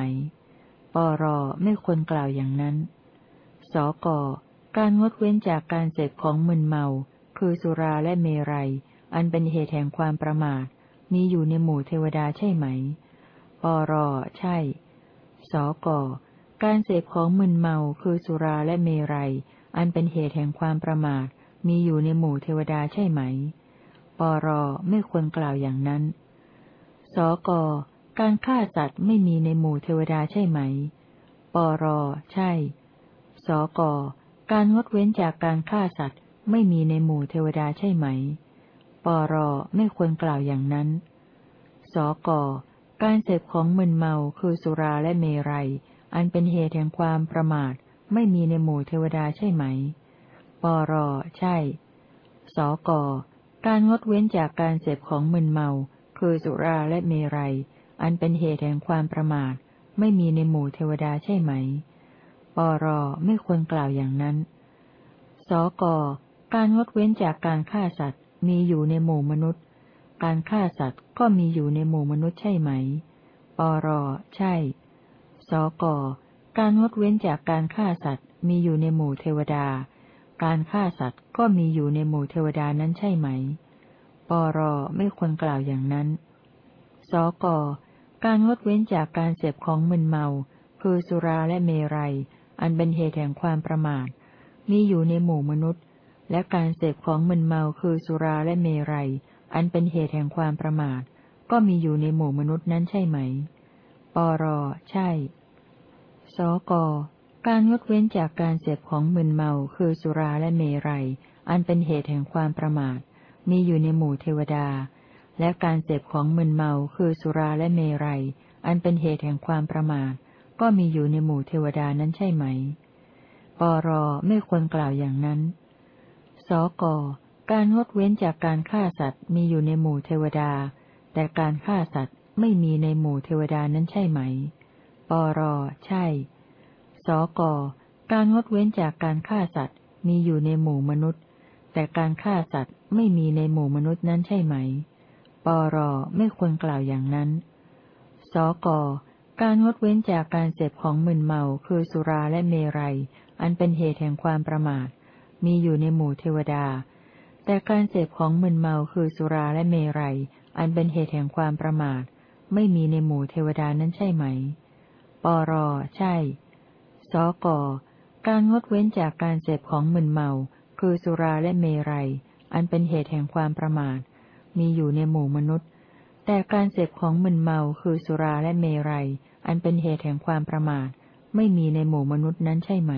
ปรไม่ควรกล่าวอย่างนั้น สก การงดเว้นจากการเสพของมึนเมา คือสุราและเมรัย อันเป็นเหตุแห่งความประมาท มีอยู่ในหมู่เทวดาใช่ไหม ปร ใช่ สก การเสพของมึนเมา คือสุราและเมรัย อันเป็นเหตุแห่งความประมาท มีอยู่ในหมู่เทวดาใช่ไหม ปร ไม่ควรกล่าวอย่างนั้น สก การฆ่าสัตว์ไม่มีในหมู่เทวดาใช่ไหม ปร ใช่ สก การงดเว้นจากการฆ่าสัตว์ไม่มีในหมู่เทวดาใช่ไหม ปร ไม่ควรกล่าวอย่างนั้น สก การเสพของมึนเมาคือสุราและเมรัย อันเป็นเหตุแห่งความประมาท ไม่มีในหมู่เทวดาใช่ไหม ปร ใช่ สก การงดเว้นจากการเสพของมึนเมา คือสุราและเมรัย อันเป็นเหตุแห่งความประมาท ไม่มีในหมู่เทวดาใช่ไหม ปรไม่ควรกล่าวอย่างนั้น สกการงดเว้นจากการฆ่าสัตว์ มีอยู่ในหมู่มนุษย์ การฆ่าสัตว์ก็มีอยู่ในหมู่มนุษย์ใช่ไหม ปรใช่ สกการงดเว้นจากการฆ่าสัตว์ มีอยู่ในหมู่เทวดา การฆ่าสัตว์ก็มีอยู่ในหมู่เทวดานั้นใช่ไหม ปรไม่ควรกล่าวอย่างนั้น สก การงดเว้นจากการเสพของมึนเมา คือสุราและเมรัย อันเป็นเหตุแห่งความประมาท มีอยู่ในหมู่มนุษย์ และการเสพของมึนเมาคือสุราและเมรัย อันเป็นเหตุแห่งความประมาท ก็มีอยู่ในหมู่มนุษย์นั้นใช่ไหม ปร ใช่ สก การงดเว้นจากการเสพของมึนเมา คือสุราและเมรัย อันเป็นเหตุแห่งความประมาท มีอยู่ในหมู่เทวดา และการเสพของมึนเมาคือสุราและเมรัย อันเป็นเหตุแห่งความประมาท ก็มีอยู่ในหมู่เทวดานั้นใช่ไหม ปรไม่ควรกล่าวอย่างนั้น สก การงดเว้นจากการฆ่าสัตว์มีอยู่ในหมู่เทวดา แต่การฆ่าสัตว์ไม่มีในหมู่เทวดานั้นใช่ไหม ปรใช่ สก การงดเว้นจากการฆ่าสัตว์มีอยู่ในหมู่มนุษย์ แต่การฆ่าสัตว์ไม่มีในหมู่มนุษย์นั้นใช่ไหม ปรไม่ควรกล่าวอย่างนั้น สก การงดเว้นจากการเสพของมึนเมาคือสุราและเมรัย อันเป็นเหตุแห่งความประมาท มีอยู่ในหมู่เทวดา แต่การเสพของมึนเมาคือสุราและเมรัย อันเป็นเหตุแห่งความประมาท ไม่มีในหมู่เทวดานั้นใช่ไหม ปร ใช่ สก การงดเว้นจากการเสพของมึนเมา คือสุราและเมรัย อันเป็นเหตุแห่งความประมาท มีอยู่ในหมู่มนุษย์ แต่การเสพของมึนเมาคือสุราและเมรัย อันเป็นเหตุแห่งความประมาท ไม่มีในหมู่มนุษย์นั้นใช่ไหม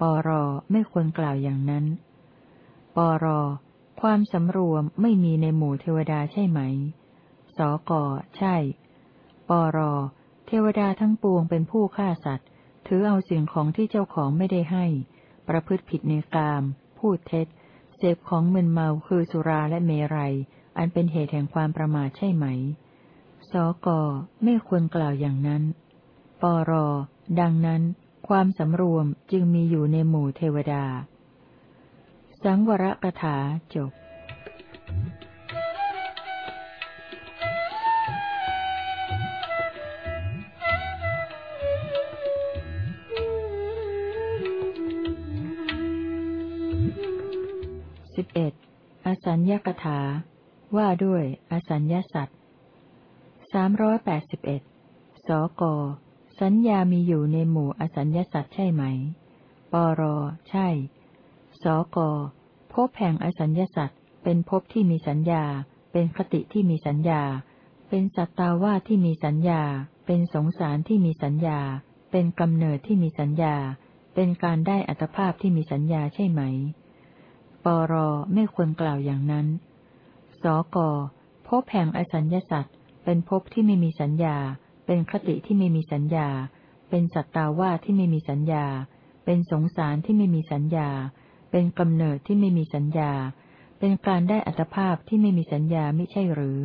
ปรไม่ควรกล่าวอย่างนั้น ปรความสำรวมไม่มีในหมู่เทวดาใช่ไหม สกใช่ ปรเทวดาทั้งปวงเป็นผู้ฆ่าสัตว์ ถือเอาสิ่งของที่เจ้าของไม่ได้ให้ ประพฤติผิดในกาม พูดเท็จ เสพของมึนเมาคือสุราและเมรัย อันเป็นเหตุแห่งความประมาทใช่ไหม สก ไม่ควรกล่าวอย่างนั้น ปร ดังนั้น ความสำรวมจึงมีอยู่ในหมู่เทวดา สังวรกถาจบ สิบเอ็ดอสัญญกถา ว่าด้วย อสัญญาสัตว์สามร้อยแปดสิบเอ็ดสก สัญญามีอยู่ในหมู่อสัญญาสัตว์ใช่ไหม ปร ใช่ สก ภพแห่งอสัญญาสัตว์เป็นภพที่มีสัญญา เป็นคติที่มีสัญญา เป็นสัตตาวาที่มีสัญญา เป็นสงสารที่มีสัญญา เป็นกำเนิดที่มีสัญญา เป็นการได้อัตภาพที่มีสัญญาใช่ไหม ปรไม่ควรกล่าวอย่างนั้น สกภพแห่งอสัญญาสัตว์เป็นภพที่ไม่มีสัญญา เป็นคติที่ไม่มีสัญญา เป็นสัตตาว่าที่ไม่มีสัญญา เป็นสงสารที่ไม่มีสัญญา เป็นกำเนิดที่ไม่มีสัญญา เป็นการได้อัตภาพที่ไม่มีสัญญาไม่ใช่หรือ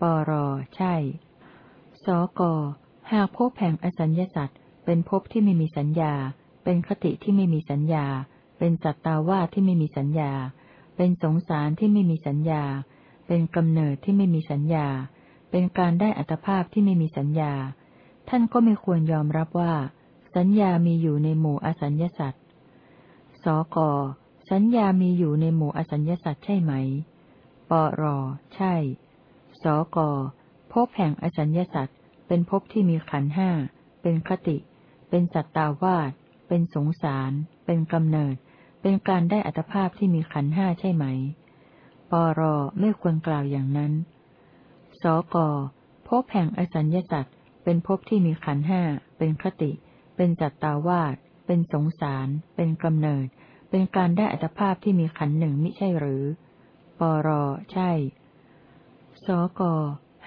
ปรใช่ สกหากภพแห่งอสัญญาสัตว์เป็นภพที่ไม่มีสัญญา เป็นคติที่ไม่มีสัญญา เป็นสัตตาวาที่ไม่มีสัญญา เป็นสงสารที่ไม่มีสัญญา เป็นกำเนิดที่ไม่มีสัญญา เป็นการได้อัตภาพที่ไม่มีสัญญา ท่านก็ไม่ควรยอมรับว่า สัญญามีอยู่ในหมู่อสัญญาสัตว์สกสัญญามีอยู่ในหมู่อสัญญาสัตว์ใช่ไหม ปร ใช่ สกภพแห่งอสัญญาสัตว์เป็นภพที่มีขันห้า เป็นคติ เป็นสัตตาวาสเป็นสงสาร เป็นกำเนิด เป็นการได้อัตภาพที่มีขันห้าใช่ไหม ปรไม่ควรกล่าวอย่างนั้น สกภพแห่งอสัญญาสัตว์เป็นภพที่มีขันห้า เป็นคติ เป็นจัตตาวาสเป็นสงสาร เป็นกำเนิด เป็นการได้อัตภาพที่มีขันหนึ่งมิใช่หรือ ปรใช่ สก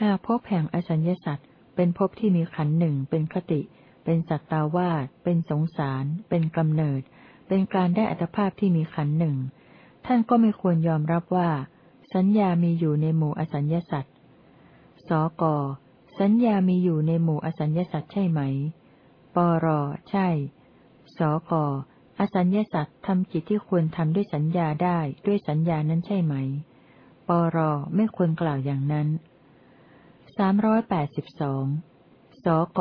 หากภพแห่งอสัญญาสัตว์เป็นภพที่มีขันหนึ่ง เป็นคติ เป็นสัตตาวาสเป็นสงสาร เป็นกำเนิด เป็นการได้อัตภาพที่มีขันหนึ่ง ท่านก็ไม่ควรยอมรับว่า สัญญามีอยู่ในหมู่อสัญญาสัตว์สก สัญญามีอยู่ในหมู่อสัญญาสัตว์ใช่ไหม ปร ใช่ สก อสัญญาสัตว์ทำกิจที่ควรทำด้วยสัญญาได้ด้วยสัญญานั้นใช่ไหม ปร ไม่ควรกล่าวอย่างนั้นสามร้อยแปดสิบสองสก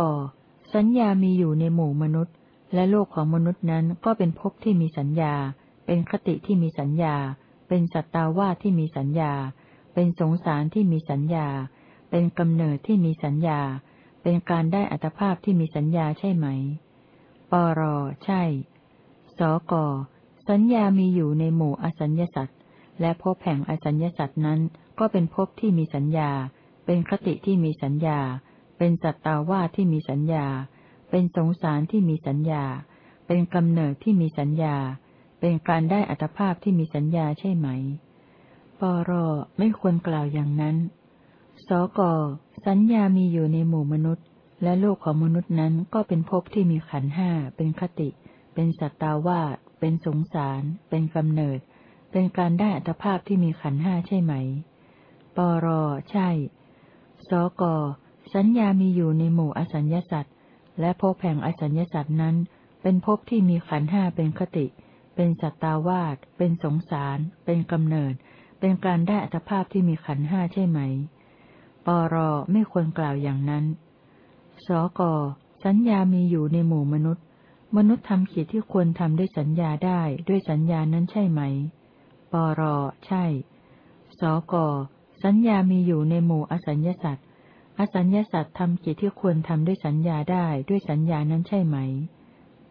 สัญญามีอยู่ในหมู่มนุษย์ และโลกของมนุษย์นั้นก็เป็นภพที่มีสัญญา เป็นคติที่มีสัญญา เป็นสัตตาวาที่มีสัญญา เป็นสงสารที่มีสัญญา เป็นกำเนิดที่มีสัญญา เป็นการได้อัตภาพที่มีสัญญาใช่ไหม ปร ใช่ สก สัญญามีอยู่ในหมู่อสัญญาสัตว์และภพแห่งอสัญญาสัตว์นั้นก็เป็นภพที่มีสัญญา เป็นคติที่มีสัญญา เป็นสัตตาวาที่มีสัญญา เป็นสงสารที่มีสัญญา เป็นกำเนิดที่มีสัญญา เป็นการได้อัตภาพที่มีสัญญาใช่ไหม ปรไม่ควรกล่าวอย่างนั้น สกสัญญามีอยู่ในหมู่มนุษย์ และโลกของมนุษย์นั้นก็เป็นภพที่มีขันห้า เป็นคติ เป็นสัตตาวาสเป็นสงสาร เป็นกำเนิด เป็นการได้อัตภาพที่มีขันห้าใช่ไหม ปรใช่ สกสัญญามีอยู่ในหมู่อสัญญาสัตว์ และภพแห่งอสัญญาสัตว์นั้น เป็นภพที่มีขันห้าเป็นคติ เป็นสัตตาวาสเป็นสงสาร เป็นกำเนิด เป็นการได้อัตภาพที่มีขันห้าใช่ไหม ปรไม่ควรกล่าวอย่างนั้น สกสัญญามีอยู่ในหมู่มนุษย์ มนุษย์ทำกิจที่ควรทำด้วยสัญญาได้ด้วยสัญญานั้นใช่ไหม ปรใช่ สกสัญญามีอยู่ในหมู่อสัญญาสัตว อสัญญาสัตว์ทำกิจที่ควรทำด้วยสัญญาได้ด้วยสัญญานั้นใช่ไหม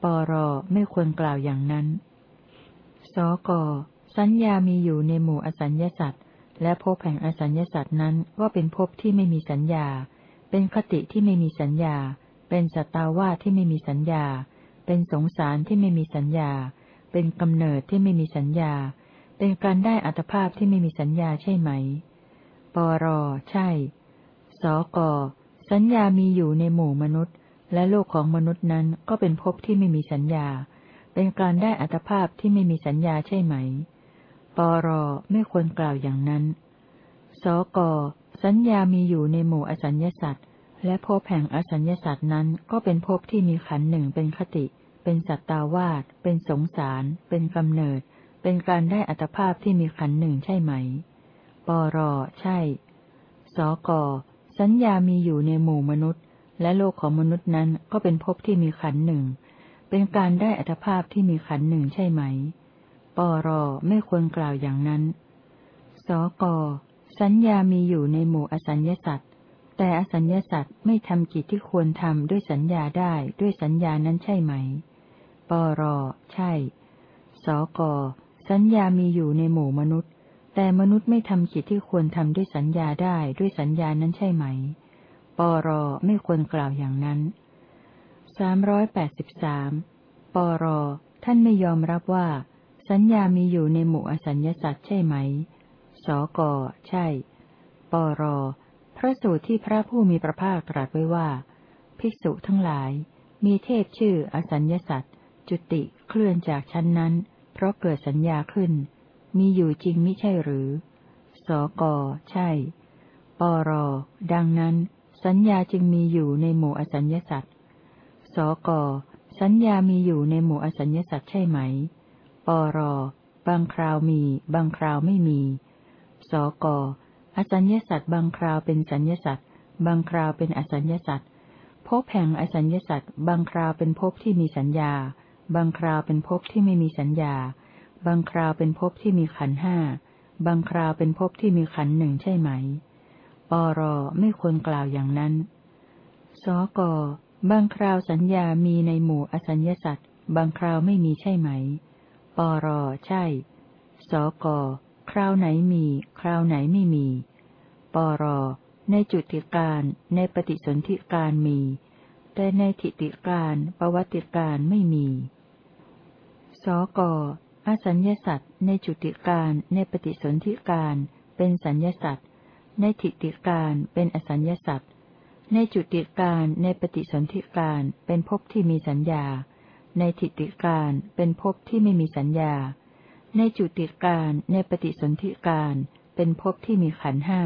ปรไม่ควรกล่าวอย่างนั้น สกสัญญามีอยู่ในหมู่อสัญญาสัตว์และภพแห่งอสัญญาสัตว์นั้นก็เป็นภพที่ไม่มีสัญญา เป็นคติที่ไม่มีสัญญา เป็นสตาวาที่ไม่มีสัญญา เป็นสงสารที่ไม่มีสัญญา เป็นกำเนิดที่ไม่มีสัญญา เป็นการได้อัตภาพที่ไม่มีสัญญาใช่ไหม ปรใช่ สก สัญญามีอยู่ในหมู่มนุษย์ และโลกของมนุษย์นั้นก็เป็นภพที่ไม่มีสัญญา เป็นการได้อัตภาพที่ไม่มีสัญญาใช่ไหม ปรไม่ควรกล่าวอย่างนั้น สก สัญญามีอยู่ในหมู่อสัญญาสัตว์และภพแห่งอสัญญาสัตว์นั้นก็เป็นภพที่มีขันหนึ่งเป็นคติ เป็นสัตตาวาสเป็นสงสาร เป็นกำเนิด เป็นการได้อัตภาพที่มีขันหนึ่งใช่ไหม ปรใช่ สก สัญญามีอยู่ในหมู่มนุษย์ และโลกของมนุษย์นั้นก็เป็นภพที่มีขันหนึ่ง เป็นการได้อัตภาพที่มีขันหนึ่งใช่ไหม ปรไม่ควรกล่าวอย่างนั้น สก สัญญามีอยู่ในหมู่อสัญญาสัตว์แต่อสัญญาสัตว์ไม่ทำกิจที่ควรทำด้วยสัญญาได้ด้วยสัญญานั้นใช่ไหม ปรใช่ สก สัญญามีอยู่ในหมู่มนุษย์ แต่มนุษย์ไม่ทำกิจที่ควรทำด้วยสัญญาได้ด้วยสัญญานั้นใช่ไหม ปรไม่ควรกล่าวอย่างนั้นสามร้อยแปดสิบสามปรท่านไม่ยอมรับว่า สัญญามีอยู่ในหมู่อสัญญสัตว์ใช่ไหม สก ใช่ ปร พระสูตรที่พระผู้มีพระภาคตรัสไว้ว่า ภิกษุทั้งหลาย มีเทพชื่ออสัญญสัตว์จุติเคลื่อนจากชั้นนั้น เพราะเกิดสัญญาขึ้น มีอยู่จริงไมิใช่หรือ สก ใช่ ปร ดังนั้น สัญญาจึงมีอยู่ในหมู่อสัญญสัตว์สก สัญญามีอยู่ในหมู่อสัญญสัตว์ใช่ไหม ปร บางคราวมี บางคราวไม่มี สก อสัญญสัตว์บางคราวเป็นสัญญสัตว์บางคราวเป็นอสัญญสัตว์ภพแห่งอสัญญสัตว์บางคราวเป็นภพที่มีสัญญา บางคราวเป็นภพที่ไม่มีสัญญา บางคราวเป็นภพที่มีขันห้า บางคราวเป็นภพที่มีขันหนึ่งใช่ไหม ปรไม่ควรกล่าวอย่างนั้น สก บางคราวสัญญามีในหมู่อสัญญสัตว์ บางคราวไม่มีใช่ไหม ปรใช่ สก คราวไหนมี คราวไหนไม่มี ปร ในจุติการ ในปฏิสนธิการมี แต่ในทิติการ ประวัติการไม่มี สก อสัญญสัตว์ในจุติการในปฏิสนธิการเป็นสัญญสัตว์ในทิติการเป็นอสัญญสัตว์ในจุติการในปฏิสนธิการเป็นภพที่มีสัญญา ในทิติการเป็นภพที่ไม่มีสัญญา ในจุติการในปฏิสนธิการเป็นภพที่มีขันห้า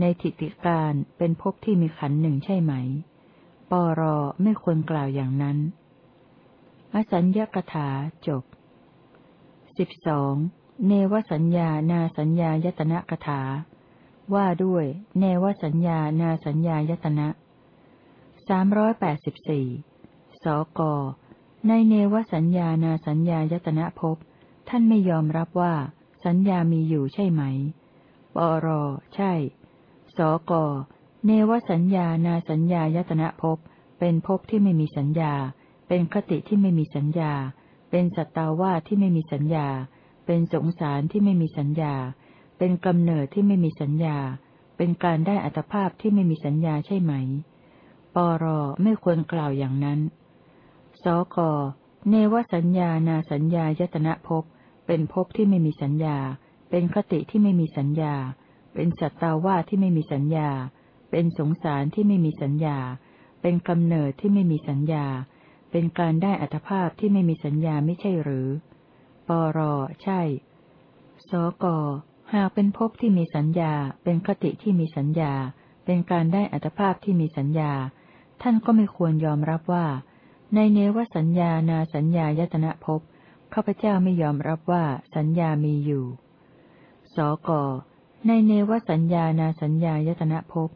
ในทิติการเป็นภพที่มีขันหนึ่งใช่ไหม ปรไม่ควรกล่าวอย่างนั้น อสัญญกถาจบ สิบสองเนวสัญญานาสัญญายตนะกถา ว่าด้วย เนวสัญญานาสัญญายตนะสามร้อยแปดสิบสี่สก ในเนวสัญญานาสัญญายตนะภพท่านไม่ยอมรับว่า สัญญามีอยู่ใช่ไหม ปร ใช่ สก เนวสัญญานาสัญญายตนะภพเป็นภพที่ไม่มีสัญญา เป็นคติที่ไม่มีสัญญา เป็นสัตตาวาที่ไม่มีสัญญา เป็นสงสารที่ไม่มีสัญญา เป็นกำเนิดที่ไม่มีสัญญา เป็นการได้อัตภาพที่ไม่มีสัญญาใช่ไหม ปรไม่ควรกล่าวอย่างนั้น สกเนวสัญญานาสัญญายตนะภพ เป็นภพที่ไม่มีสัญญา เป็นคติที่ไม่มีสัญญา เป็นสัตตาวาที่ไม่มีสัญญา เป็นสงสารที่ไม่มีสัญญา เป็นกำเนิดที่ไม่มีสัญญา เป็นการได้อัตภาพที่ไม่มีสัญญาไม่ใช่หรือ ปร ใช่ สก หากเป็นภพที่มีสัญญา เป็นคติที่มีสัญญา เป็นการได้อัตภาพที่มีสัญญา ท่านก็ไม่ควรยอมรับว่า ในเนวสัญญานาสัญญายตนะภพข้าพเจ้าไม่ยอมรับว่าสัญญามีอยู่ สก ในเนวสัญญานาสัญญายตนะภพ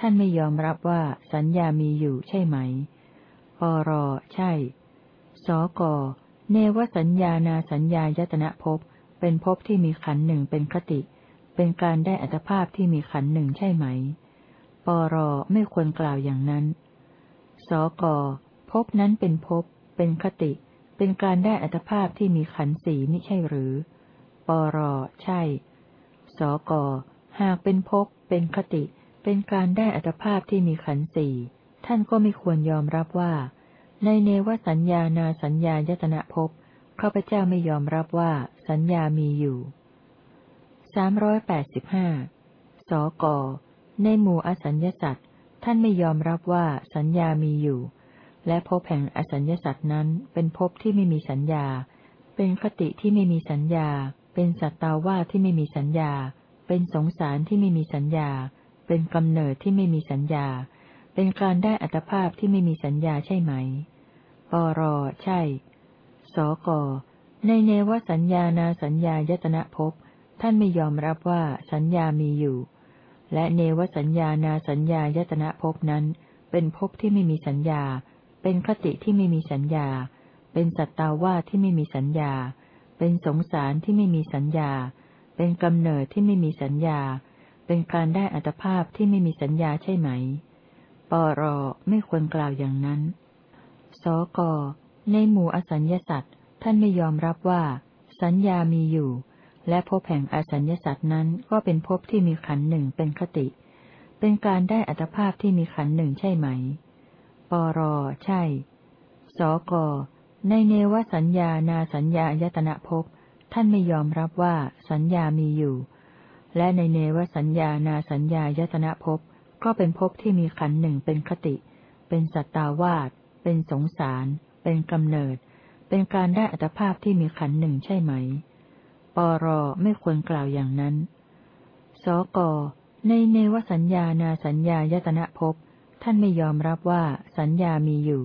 ท่านไม่ยอมรับว่าสัญญามีอยู่ใช่ไหม ปร ใช่ สก เนวสัญญานาสัญญายตนะภพ เป็นภพที่มีขันหนึ่งเป็นคติ เป็นการได้อัตภาพที่มีขันหนึ่งใช่ไหม ปร ไม่ควรกล่าวอย่างนั้น สก ภพนั้นเป็นภพ เป็นคติ เป็นการได้อัตภาพที่มีขันสีไม่ใช่หรือ ปร ใช่ สก หากเป็นภพ เป็นคติ เป็นการได้อัตภาพที่มีขันสี่ ท่านก็ไม่ควรยอมรับว่า ในเนวสัญญานาสัญญายตนะภพข้าพเจ้าไม่ยอมรับว่าสัญญามีอยู่สามร้อยแปดสิบห้าสก ในหมู่อสัญญสัตว์ท่านไม่ยอมรับว่าสัญญามีอยู่ และภพแห่งอสัญญสัตว์นั้นเป็นภพที่ไม่มีสัญญา เป็นคติที่ไม่มีสัญญา เป็นสัตตาว่าที่ไม่มีสัญญา เป็นสงสารที่ไม่มีสัญญา เป็นกำเนิดที่ไม่มีสัญญา เป็นการได้อัตภาพที่ไม่มีสัญญาใช่ไหม ปร ใช่ สก ในเนวสัญญานาสัญญายตนะภพท่านไม่ยอมรับว่าสัญญามีอยู่ และเนวสัญญานาสัญญายตนะภพนั้น เป็นภพที่ไม่มีสัญญา เป็นคติที่ไม่มีสัญญา เป็นสัตตาวาที่ไม่มีสัญญา เป็นสงสารที่ไม่มีสัญญา เป็นกำเนิดที่ไม่มีสัญญา เป็นการได้อัตภาพที่ไม่มีสัญญาใช่ไหม ปรไม่ควรกล่าวอย่างนั้น สก ในหมู่อสัญญสัตว์ท่านไม่ยอมรับว่า สัญญามีอยู่ และภพแห่งอสัญญสัตว์นั้นก็เป็นภพที่มีขันหนึ่งเป็นคติ เป็นการได้อัตภาพที่มีขันหนึ่งใช่ไหม ปร ใช่ สก ในเนวสัญญานาสัญญายตนะภพท่านไม่ยอมรับว่าสัญญามีอยู่ และในเนวสัญญานาสัญญายตนะภพ ก็เป็นภพที่มีขันหนึ่งเป็นคติ เป็นสัตตาวาสเป็นสงสาร เป็นกำเนิด เป็นการได้อัตภาพที่มีขันหนึ่งใช่ไหม ปรไม่ควรกล่าวอย่างนั้น สก ในเนวสัญญานาสัญญายตนะภพท่านไม่ยอมรับว่าสัญญามีอยู่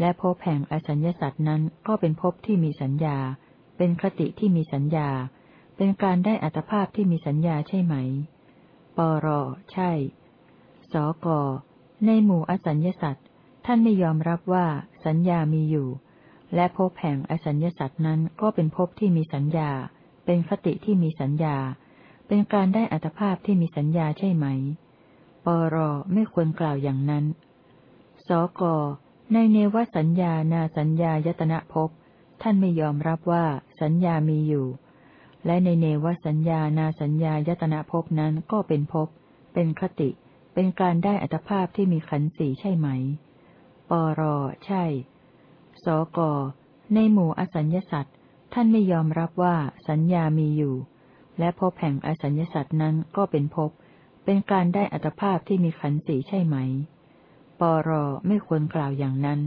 และภพแห่งอสัญญาสัตว์นั้นก็เป็นภพที่มีสัญญา เป็นคติที่มีสัญญา เป็นการได้อัตภาพที่มีสัญญาใช่ไหม ปรใช่ สก ในหมู่อสัญญาสัตว์ท่านไม่ยอมรับว่าสัญญามีอยู่ และภพแห่งอสัญญาสัตว์นั้นก็เป็นภพที่มีสัญญา เป็นคติที่มีสัญญา เป็นการได้อัตภาพที่มีสัญญาใช่ไหม ปรไม่ควรกล่าวอย่างนั้น สก ในเนวสัญญานาสัญญายตนะภพท่านไม่ยอมรับว่าสัญญามีอยู่ และในเนวสัญญานาสัญญายตนะภพนั้นก็เป็นภพ เป็นคติ เป็นการได้อัตภาพที่มีขันธ์สี่ใช่ไหม ปร ใช่ สก ในหมู่อสัญญสัตว์ท่านไม่ยอมรับว่าสัญญามีอยู่ และพบแห่งอสัญญสัตว์นั้นก็เป็นภพเป็นการได้อัตภาพที่มีขันธ์สีใช่ไหม ปร ไม่ควรกล่าวอย่างนั้น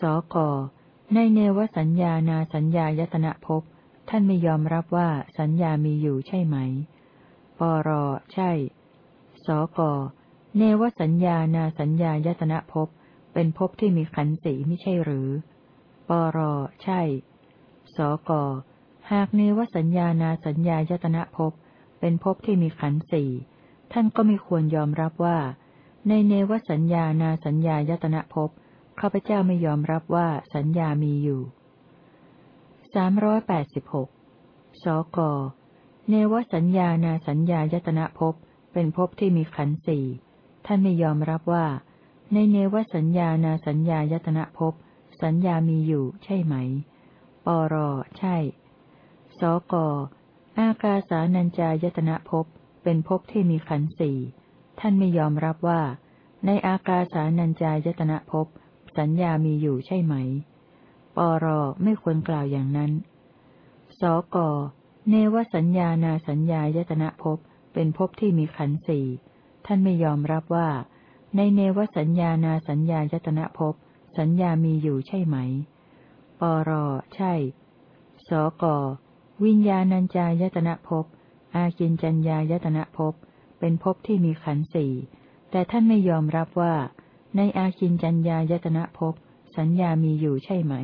สก ในเนวสัญญานาสัญญายตนะภพท่านไม่ยอมรับว่าสัญญามีอยู่ใช่ไหม ปร ใช่ สก เนวสัญญานาสัญญายตนะภพ เป็นภพที่มีขันธ์สีไม่ใช่หรือ ปร ใช่ สก หากเนวสัญญานาสัญญายตนะภพ เป็นภพที่มีขันธ์สี่ ท่านก็ไม่ควรยอมรับว่า ในเนวสัญญานาสัญญายตนะภพ ข้าพเจ้าไม่ยอมรับว่าสัญญามีอยู่สามร้อยแปดสิบหกสก เนวสัญญานาสัญญายตนะภพ เป็นภพที่มีขันธ์สี่ท่านไม่ยอมรับว่า ในเนวสัญญานาสัญญายตนะภพสัญญามีอยู่ใช่ไหม ปรใช่ สกอากาสานัญจายตนะภพเป็นภพที่มีขันธ์สี่ท่านไม่ยอมรับว่า ในอากาสานัญจายตนะภพสัญญามีอยู่ใช่ไหม ปรไม่ควรกล่าวอย่างนั้น สกเนวสัญญานาสัญญายตนะภพ เป็นภพที่มีขันธ์สี่ท่านไม่ยอมรับว่า ในเนวสัญญานาสัญญายตนะภพสัญญามีอยู่ใช่ไหม ปรใช่ สก วิญญาณัญจายตนะภพ อากินจัญญายตนะภพ เป็นภพที่มีขันธ์สี่ แต่ท่านไม่ยอมรับว่า ในอากินจัญญายตนะภพ สัญญามีอยู่ใช่ไหม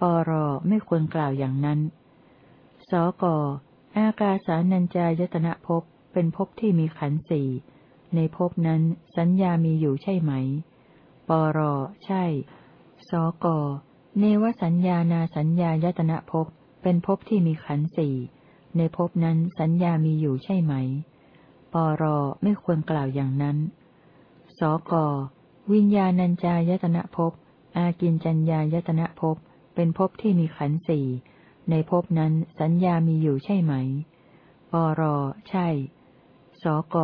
ปรไม่ควรกล่าวอย่างนั้น สก อากาสานัญจายตนะภพเป็นภพที่มีขันธ์สี่ ในภพนั้นสัญญามีอยู่ใช่ไหม ปร ใช่ สก เนวสัญญานาสัญญายตนะภพเป็นภพที่มีขันธ์สี่ ในภพนั้นสัญญามีอยู่ใช่ไหม ปร ไม่ควรกล่าวอย่างนั้น สก วิญญาณัญจายตนะภพอากินจัญญายตนะภพเป็นภพที่มีขันธ์สี่ ในภพนั้นสัญญามีอยู่ใช่ไหม ปร ใช่ สก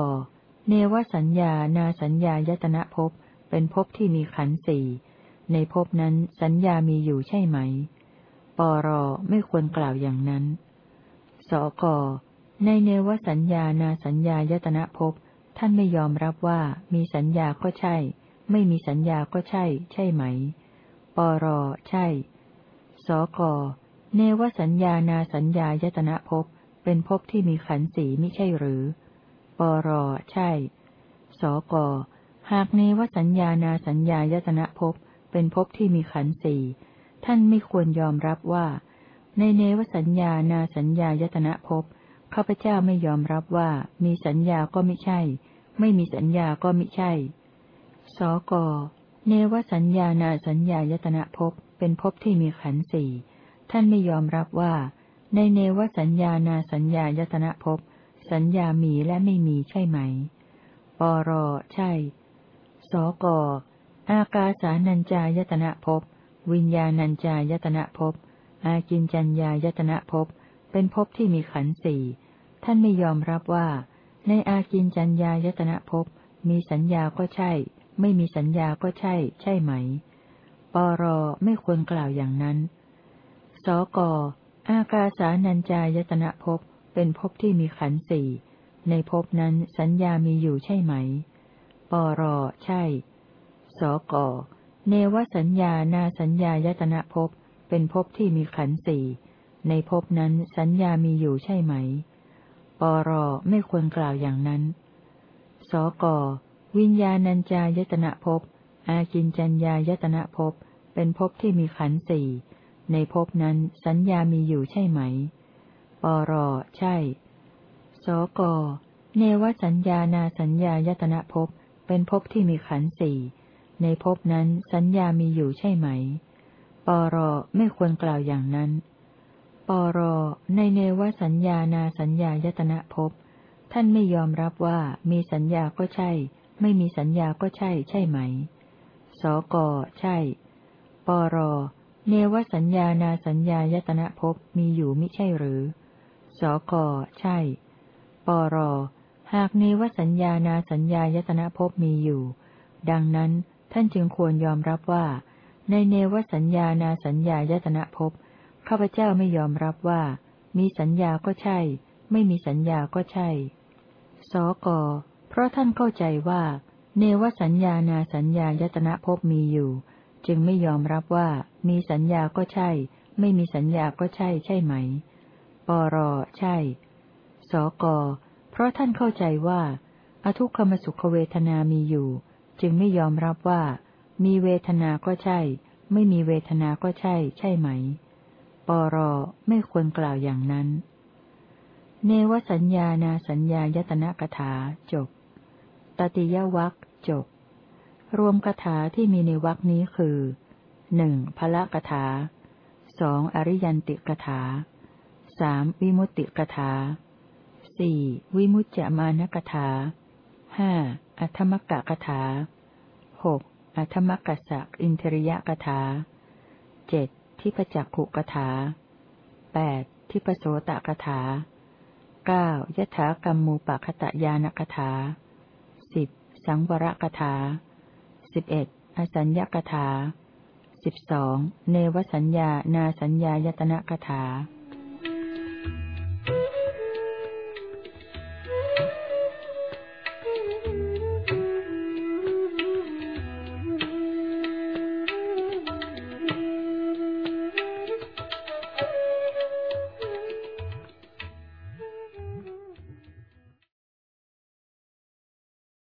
เนวสัญญา นาสัญญายตนะภพ เป็นภพที่มีขันธ์สี่ ในภพนั้นสัญญามีอยู่ใช่ไหม ปร ไม่ควรกล่าวอย่างนั้น สก ในเนวสัญญา นาสัญญายตนะภพ ท่านไม่ยอมรับว่ามีสัญญาก็ใช่ ไม่มีสัญญาก็ใช่ ใช่ไหม ปร ใช่ สก เนวสัญญานาสัญญายตนะภพเป็นภพที่มีขันธ์สีไม่ใช่หรือ ปรใช่ สก หากเนวสัญญานาสัญญายตนะภพเป็นภพที่มีขันธ์สี่ท่านไม่ควรยอมรับว่า ในเนวสัญญานาสัญญายตนะภพข้าพเจ้าไม่ยอมรับว่า มีสัญญาก็ไม่ใช่ ไม่มีสัญญาก็ไม่ใช่ สก เนวสัญญานาสัญญายตนะภพเป็นภพที่มีขันธ์สี่ ท่านไม่ยอมรับว่า ในเนวสัญญานาสัญญายตนะภพสัญญามีและไม่มีใช่ไหม ปรใช่ สกอากาสานัญจายตนะภพวิญญาณัญจายตนะภพอากินจัญญายตนะภพเป็นภพที่มีขันธ์สี่ ท่านไม่ยอมรับว่า ในอากินจัญญายตนะภพมีสัญญาก็ใช่ ไม่มีสัญญาก็ใช่ ใช่ไหมปปรไม่ควรกล่าวอย่างนั้น สกอากาสานัญจายตนะภพเป็นภพที่มีขันธ์สี่ ในภพนั้นสัญญามีอยู่ใช่ไหม ปรใช่ สกเนวสัญญานาสัญญายตนะภพเป็นภพที่มีขันธ์สี่ ในภพนั้นสัญญามีอยู่ใช่ไหม ปรไม่ควรกล่าวอย่างนั้น สกวิญญาณัญจายตนะภพอากินจัญญายตนะภพเป็นภพที่มีขันธ์สี่ ในภพนั้นสัญญามีอยู่ใช่ไหม ปรใช่ สก เนวสัญญานาสัญญายตนะภพเป็นภพที่มีขันสี่ ในภพนั้นสัญญามีอยู่ใช่ไหม ปรไม่ควรกล่าวอย่างนั้น ปรในเนวสัญญานาสัญญายตนะภพท่านไม่ยอมรับว่ามีสัญญาก็ใช่ ไม่มีสัญญาก็ใช่ใช่ไหม สก ใช่ ปร เนวสัญญานาสัญญายตนะภพมีอยู่มิใช่หรือ สก ใช่ ปร หากเนวสัญญานาสัญญายตนะภพมีอยู่ ดังนั้นท่านจึงควรยอมรับว่า ในเนวสัญญานาสัญญายตนะภพข้าพเจ้าไม่ยอมรับว่า มีสัญญาก็ใช่ ไม่มีสัญญาก็ใช่ สก เพราะท่านเข้าใจว่า เนวสัญญานาสัญญายตนะภพมีอยู่ จึงไม่ยอมรับว่ามีสัญญาก็ใช่ ไม่มีสัญญาก็ใช่ใช่ไหม ปรใช่ สก เพราะท่านเข้าใจว่า อทุกขมสุขเวทนามีอยู่ จึงไม่ยอมรับว่า มีเวทนาก็ใช่ ไม่มีเวทนาก็ใช่ ใช่ไหม ปรไม่ควรกล่าวอย่างนั้น เนวสัญญานาสัญญายตนะกถาจบ ตติยวัคจบ รวมกถาที่มีในวักนี้คือหนึ่งพละกถาสองอริยันติกถาสามวิมุตติกถาสี่วิมุตจมานกถาห้าอัธมกะกถาหกอัธมกัสสะอินทริยกถาเจ็ดทิพจักขุกถาแปดทิพโสตกถาเก้ายถากรรมูปะคตยานกถาสิบสังวรกถา สิบเอ็ดอสัญญกถาสิบสองเนวสัญญานาสัญญายตนะกถา